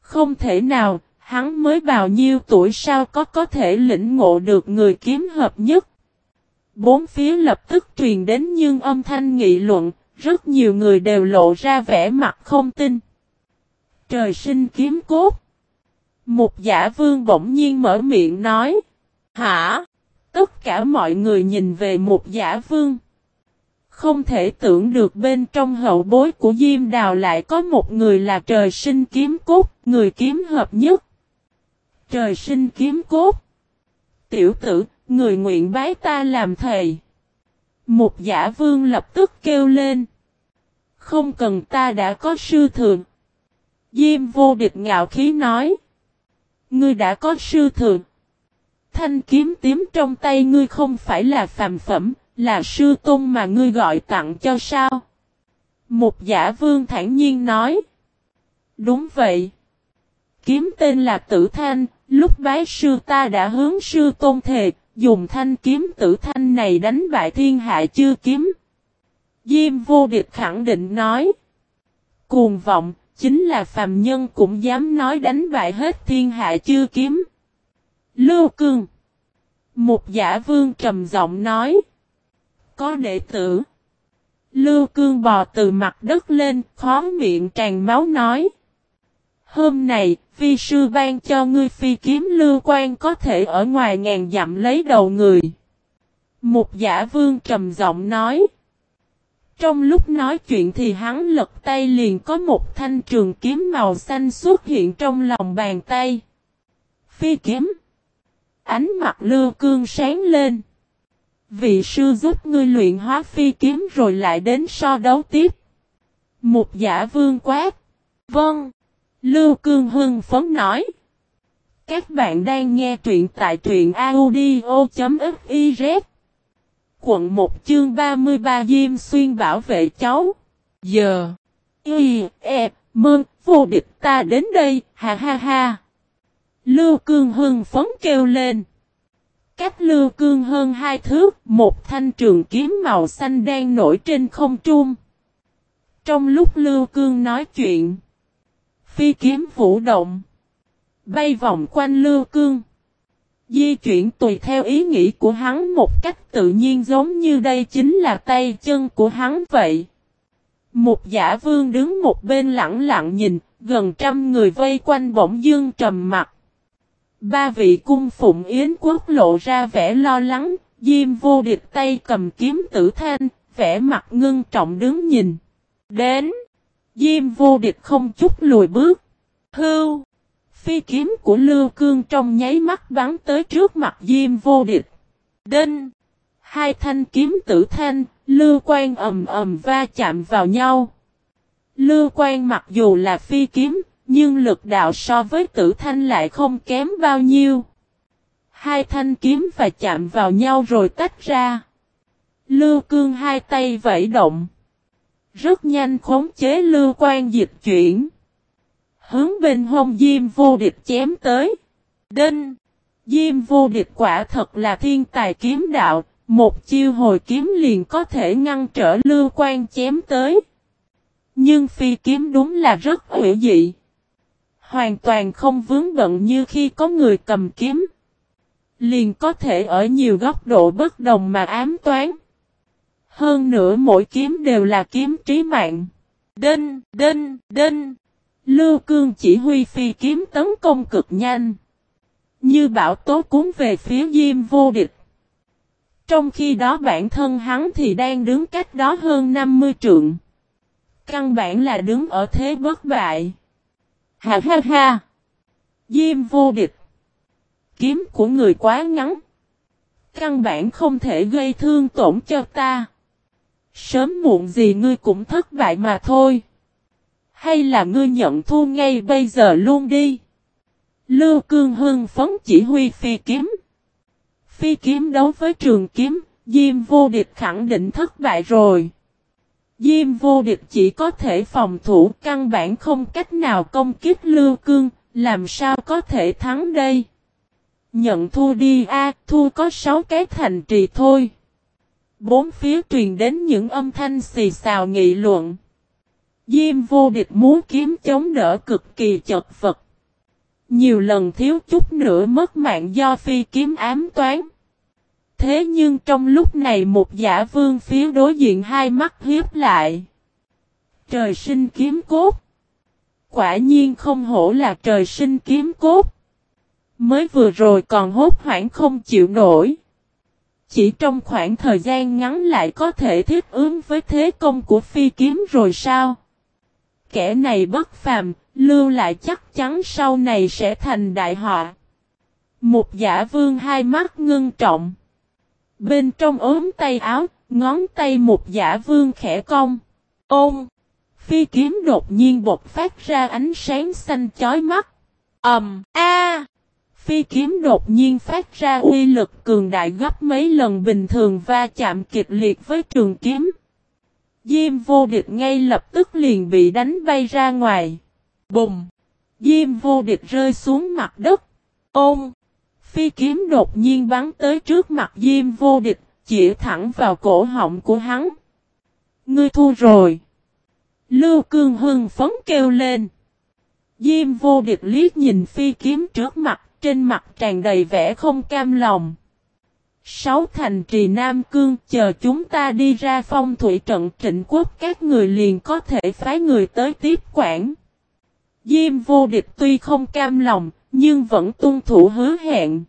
Không thể nào, hắn mới bao nhiêu tuổi sao có có thể lĩnh ngộ được người kiếm hợp nhất. Bốn phía lập tức truyền đến nhưng âm thanh nghị luận, rất nhiều người đều lộ ra vẻ mặt không tin. Trời sinh kiếm cốt. Một giả vương bỗng nhiên mở miệng nói. Hả? Tất cả mọi người nhìn về một giả vương. Không thể tưởng được bên trong hậu bối của Diêm Đào lại có một người là trời sinh kiếm cốt, người kiếm hợp nhất. Trời sinh kiếm cốt. Tiểu tử, người nguyện bái ta làm thầy. Một giả vương lập tức kêu lên. Không cần ta đã có sư thượng. Diêm vô địch ngạo khí nói. Ngươi đã có sư thượng. Thanh kiếm tím trong tay ngươi không phải là phàm phẩm, là sư tôn mà ngươi gọi tặng cho sao? Một giả vương thản nhiên nói. Đúng vậy. Kiếm tên là Tử Thanh, lúc bái sư ta đã hướng sư tôn thề, dùng thanh kiếm tử thanh này đánh bại thiên hạ chưa kiếm. Diêm vô địch khẳng định nói. Cuồng vọng, chính là phàm nhân cũng dám nói đánh bại hết thiên hạ chưa kiếm. Lưu Cương Một giả vương trầm giọng nói. Có đệ tử. Lưu Cương bò từ mặt đất lên, khó miệng tràn máu nói. Hôm này, vi sư ban cho ngươi phi kiếm lưu quan có thể ở ngoài ngàn dặm lấy đầu người. Một giả vương trầm giọng nói. Trong lúc nói chuyện thì hắn lật tay liền có một thanh trường kiếm màu xanh xuất hiện trong lòng bàn tay. Phi kiếm. Ánh mặt lưu cương sáng lên. Vị sư giúp ngươi luyện hóa phi kiếm rồi lại đến so đấu tiếp. Một giả vương quát. Vâng. Lưu Cương Hưng phấn nói. Các bạn đang nghe truyện tại truyện audio.fiz. Quận 1 chương 33 Diêm Xuyên bảo vệ cháu. Giờ. Y, E, Mơn, vô địch ta đến đây, ha ha ha. Lưu Cương Hưng phấn kêu lên. Cách Lưu Cương hơn hai thước, một thanh trường kiếm màu xanh đang nổi trên không trung. Trong lúc Lưu Cương nói chuyện, phi kiếm vũ động, bay vòng quanh Lưu Cương. Di chuyển tùy theo ý nghĩ của hắn một cách tự nhiên giống như đây chính là tay chân của hắn vậy. Một giả vương đứng một bên lặng lặng nhìn, gần trăm người vây quanh bỗng dương trầm mặt. Ba vị cung phụng yến quốc lộ ra vẻ lo lắng, diêm vô địch tay cầm kiếm tử thanh, vẻ mặt ngưng trọng đứng nhìn. Đến, diêm vô địch không chút lùi bước. Hưu, phi kiếm của Lưu Cương trong nháy mắt bắn tới trước mặt diêm vô địch. Đinh, hai thanh kiếm tử thanh, Lưu Quan ầm ầm va chạm vào nhau. Lưu Quan mặc dù là phi kiếm, nhưng lực đạo so với tử thanh lại không kém bao nhiêu. Hai thanh kiếm và chạm vào nhau rồi tách ra. Lưu cương hai tay vẫy động. Rất nhanh khống chế lưu quan dịch chuyển. Hướng bên hông Diêm vô địch chém tới. Đinh! Diêm vô địch quả thật là thiên tài kiếm đạo. Một chiêu hồi kiếm liền có thể ngăn trở lưu quan chém tới. Nhưng phi kiếm đúng là rất hữu dị. Hoàn toàn không vướng bận như khi có người cầm kiếm. Liền có thể ở nhiều góc độ bất đồng mà ám toán. Hơn nữa mỗi kiếm đều là kiếm trí mạng. Đinh, đinh, đinh. Lưu cương chỉ huy phi kiếm tấn công cực nhanh. Như bão tố cuốn về phía diêm vô địch. Trong khi đó bản thân hắn thì đang đứng cách đó hơn 50 trượng. Căn bản là đứng ở thế bất bại. Ha ha ha. Diêm vô địch. Kiếm của người quá ngắn. Căn bản không thể gây thương tổn cho ta. Sớm muộn gì ngươi cũng thất bại mà thôi. Hay là ngươi nhận thua ngay bây giờ luôn đi. Lưu Cương Hưng phấn chỉ huy phi kiếm. Phi kiếm đấu với trường kiếm, Diêm vô địch khẳng định thất bại rồi. Diêm vô địch chỉ có thể phòng thủ căn bản không cách nào công kích Lưu Cương, làm sao có thể thắng đây? Nhận thua đi a, thua có 6 cái thành trì thôi. Bốn phía truyền đến những âm thanh xì xào nghị luận. Diêm vô địch muốn kiếm chống đỡ cực kỳ chật vật. Nhiều lần thiếu chút nữa mất mạng do phi kiếm ám toán. Thế nhưng trong lúc này một giả vương phía đối diện hai mắt hiếp lại. Trời sinh kiếm cốt. Quả nhiên không hổ là trời sinh kiếm cốt. Mới vừa rồi còn hốt hoảng không chịu nổi. Chỉ trong khoảng thời gian ngắn lại có thể thiết ứng với thế công của phi kiếm rồi sao? Kẻ này bất phàm, lưu lại chắc chắn sau này sẽ thành đại họa. Một giả vương hai mắt ngưng trọng. Bên trong ốm tay áo, ngón tay một giả vương khẽ cong. Ôm! Phi kiếm đột nhiên bột phát ra ánh sáng xanh chói mắt. Ẩm! Um, A! Phi kiếm đột nhiên phát ra uy lực cường đại gấp mấy lần bình thường va chạm kịch liệt với trường kiếm. Diêm vô địch ngay lập tức liền bị đánh bay ra ngoài. Bùng! Diêm vô địch rơi xuống mặt đất. Ôm! Phi kiếm đột nhiên bắn tới trước mặt Diêm vô địch, chỉ thẳng vào cổ họng của hắn. Ngươi thua rồi. Lưu Cương hưng phấn kêu lên. Diêm vô địch liếc nhìn phi kiếm trước mặt, trên mặt tràn đầy vẻ không cam lòng. Sáu thành trì Nam Cương chờ chúng ta đi ra phong thủy trận trịnh quốc các người liền có thể phái người tới tiếp quản. Diêm vô địch tuy không cam lòng, nhưng vẫn tuân thủ hứa hẹn.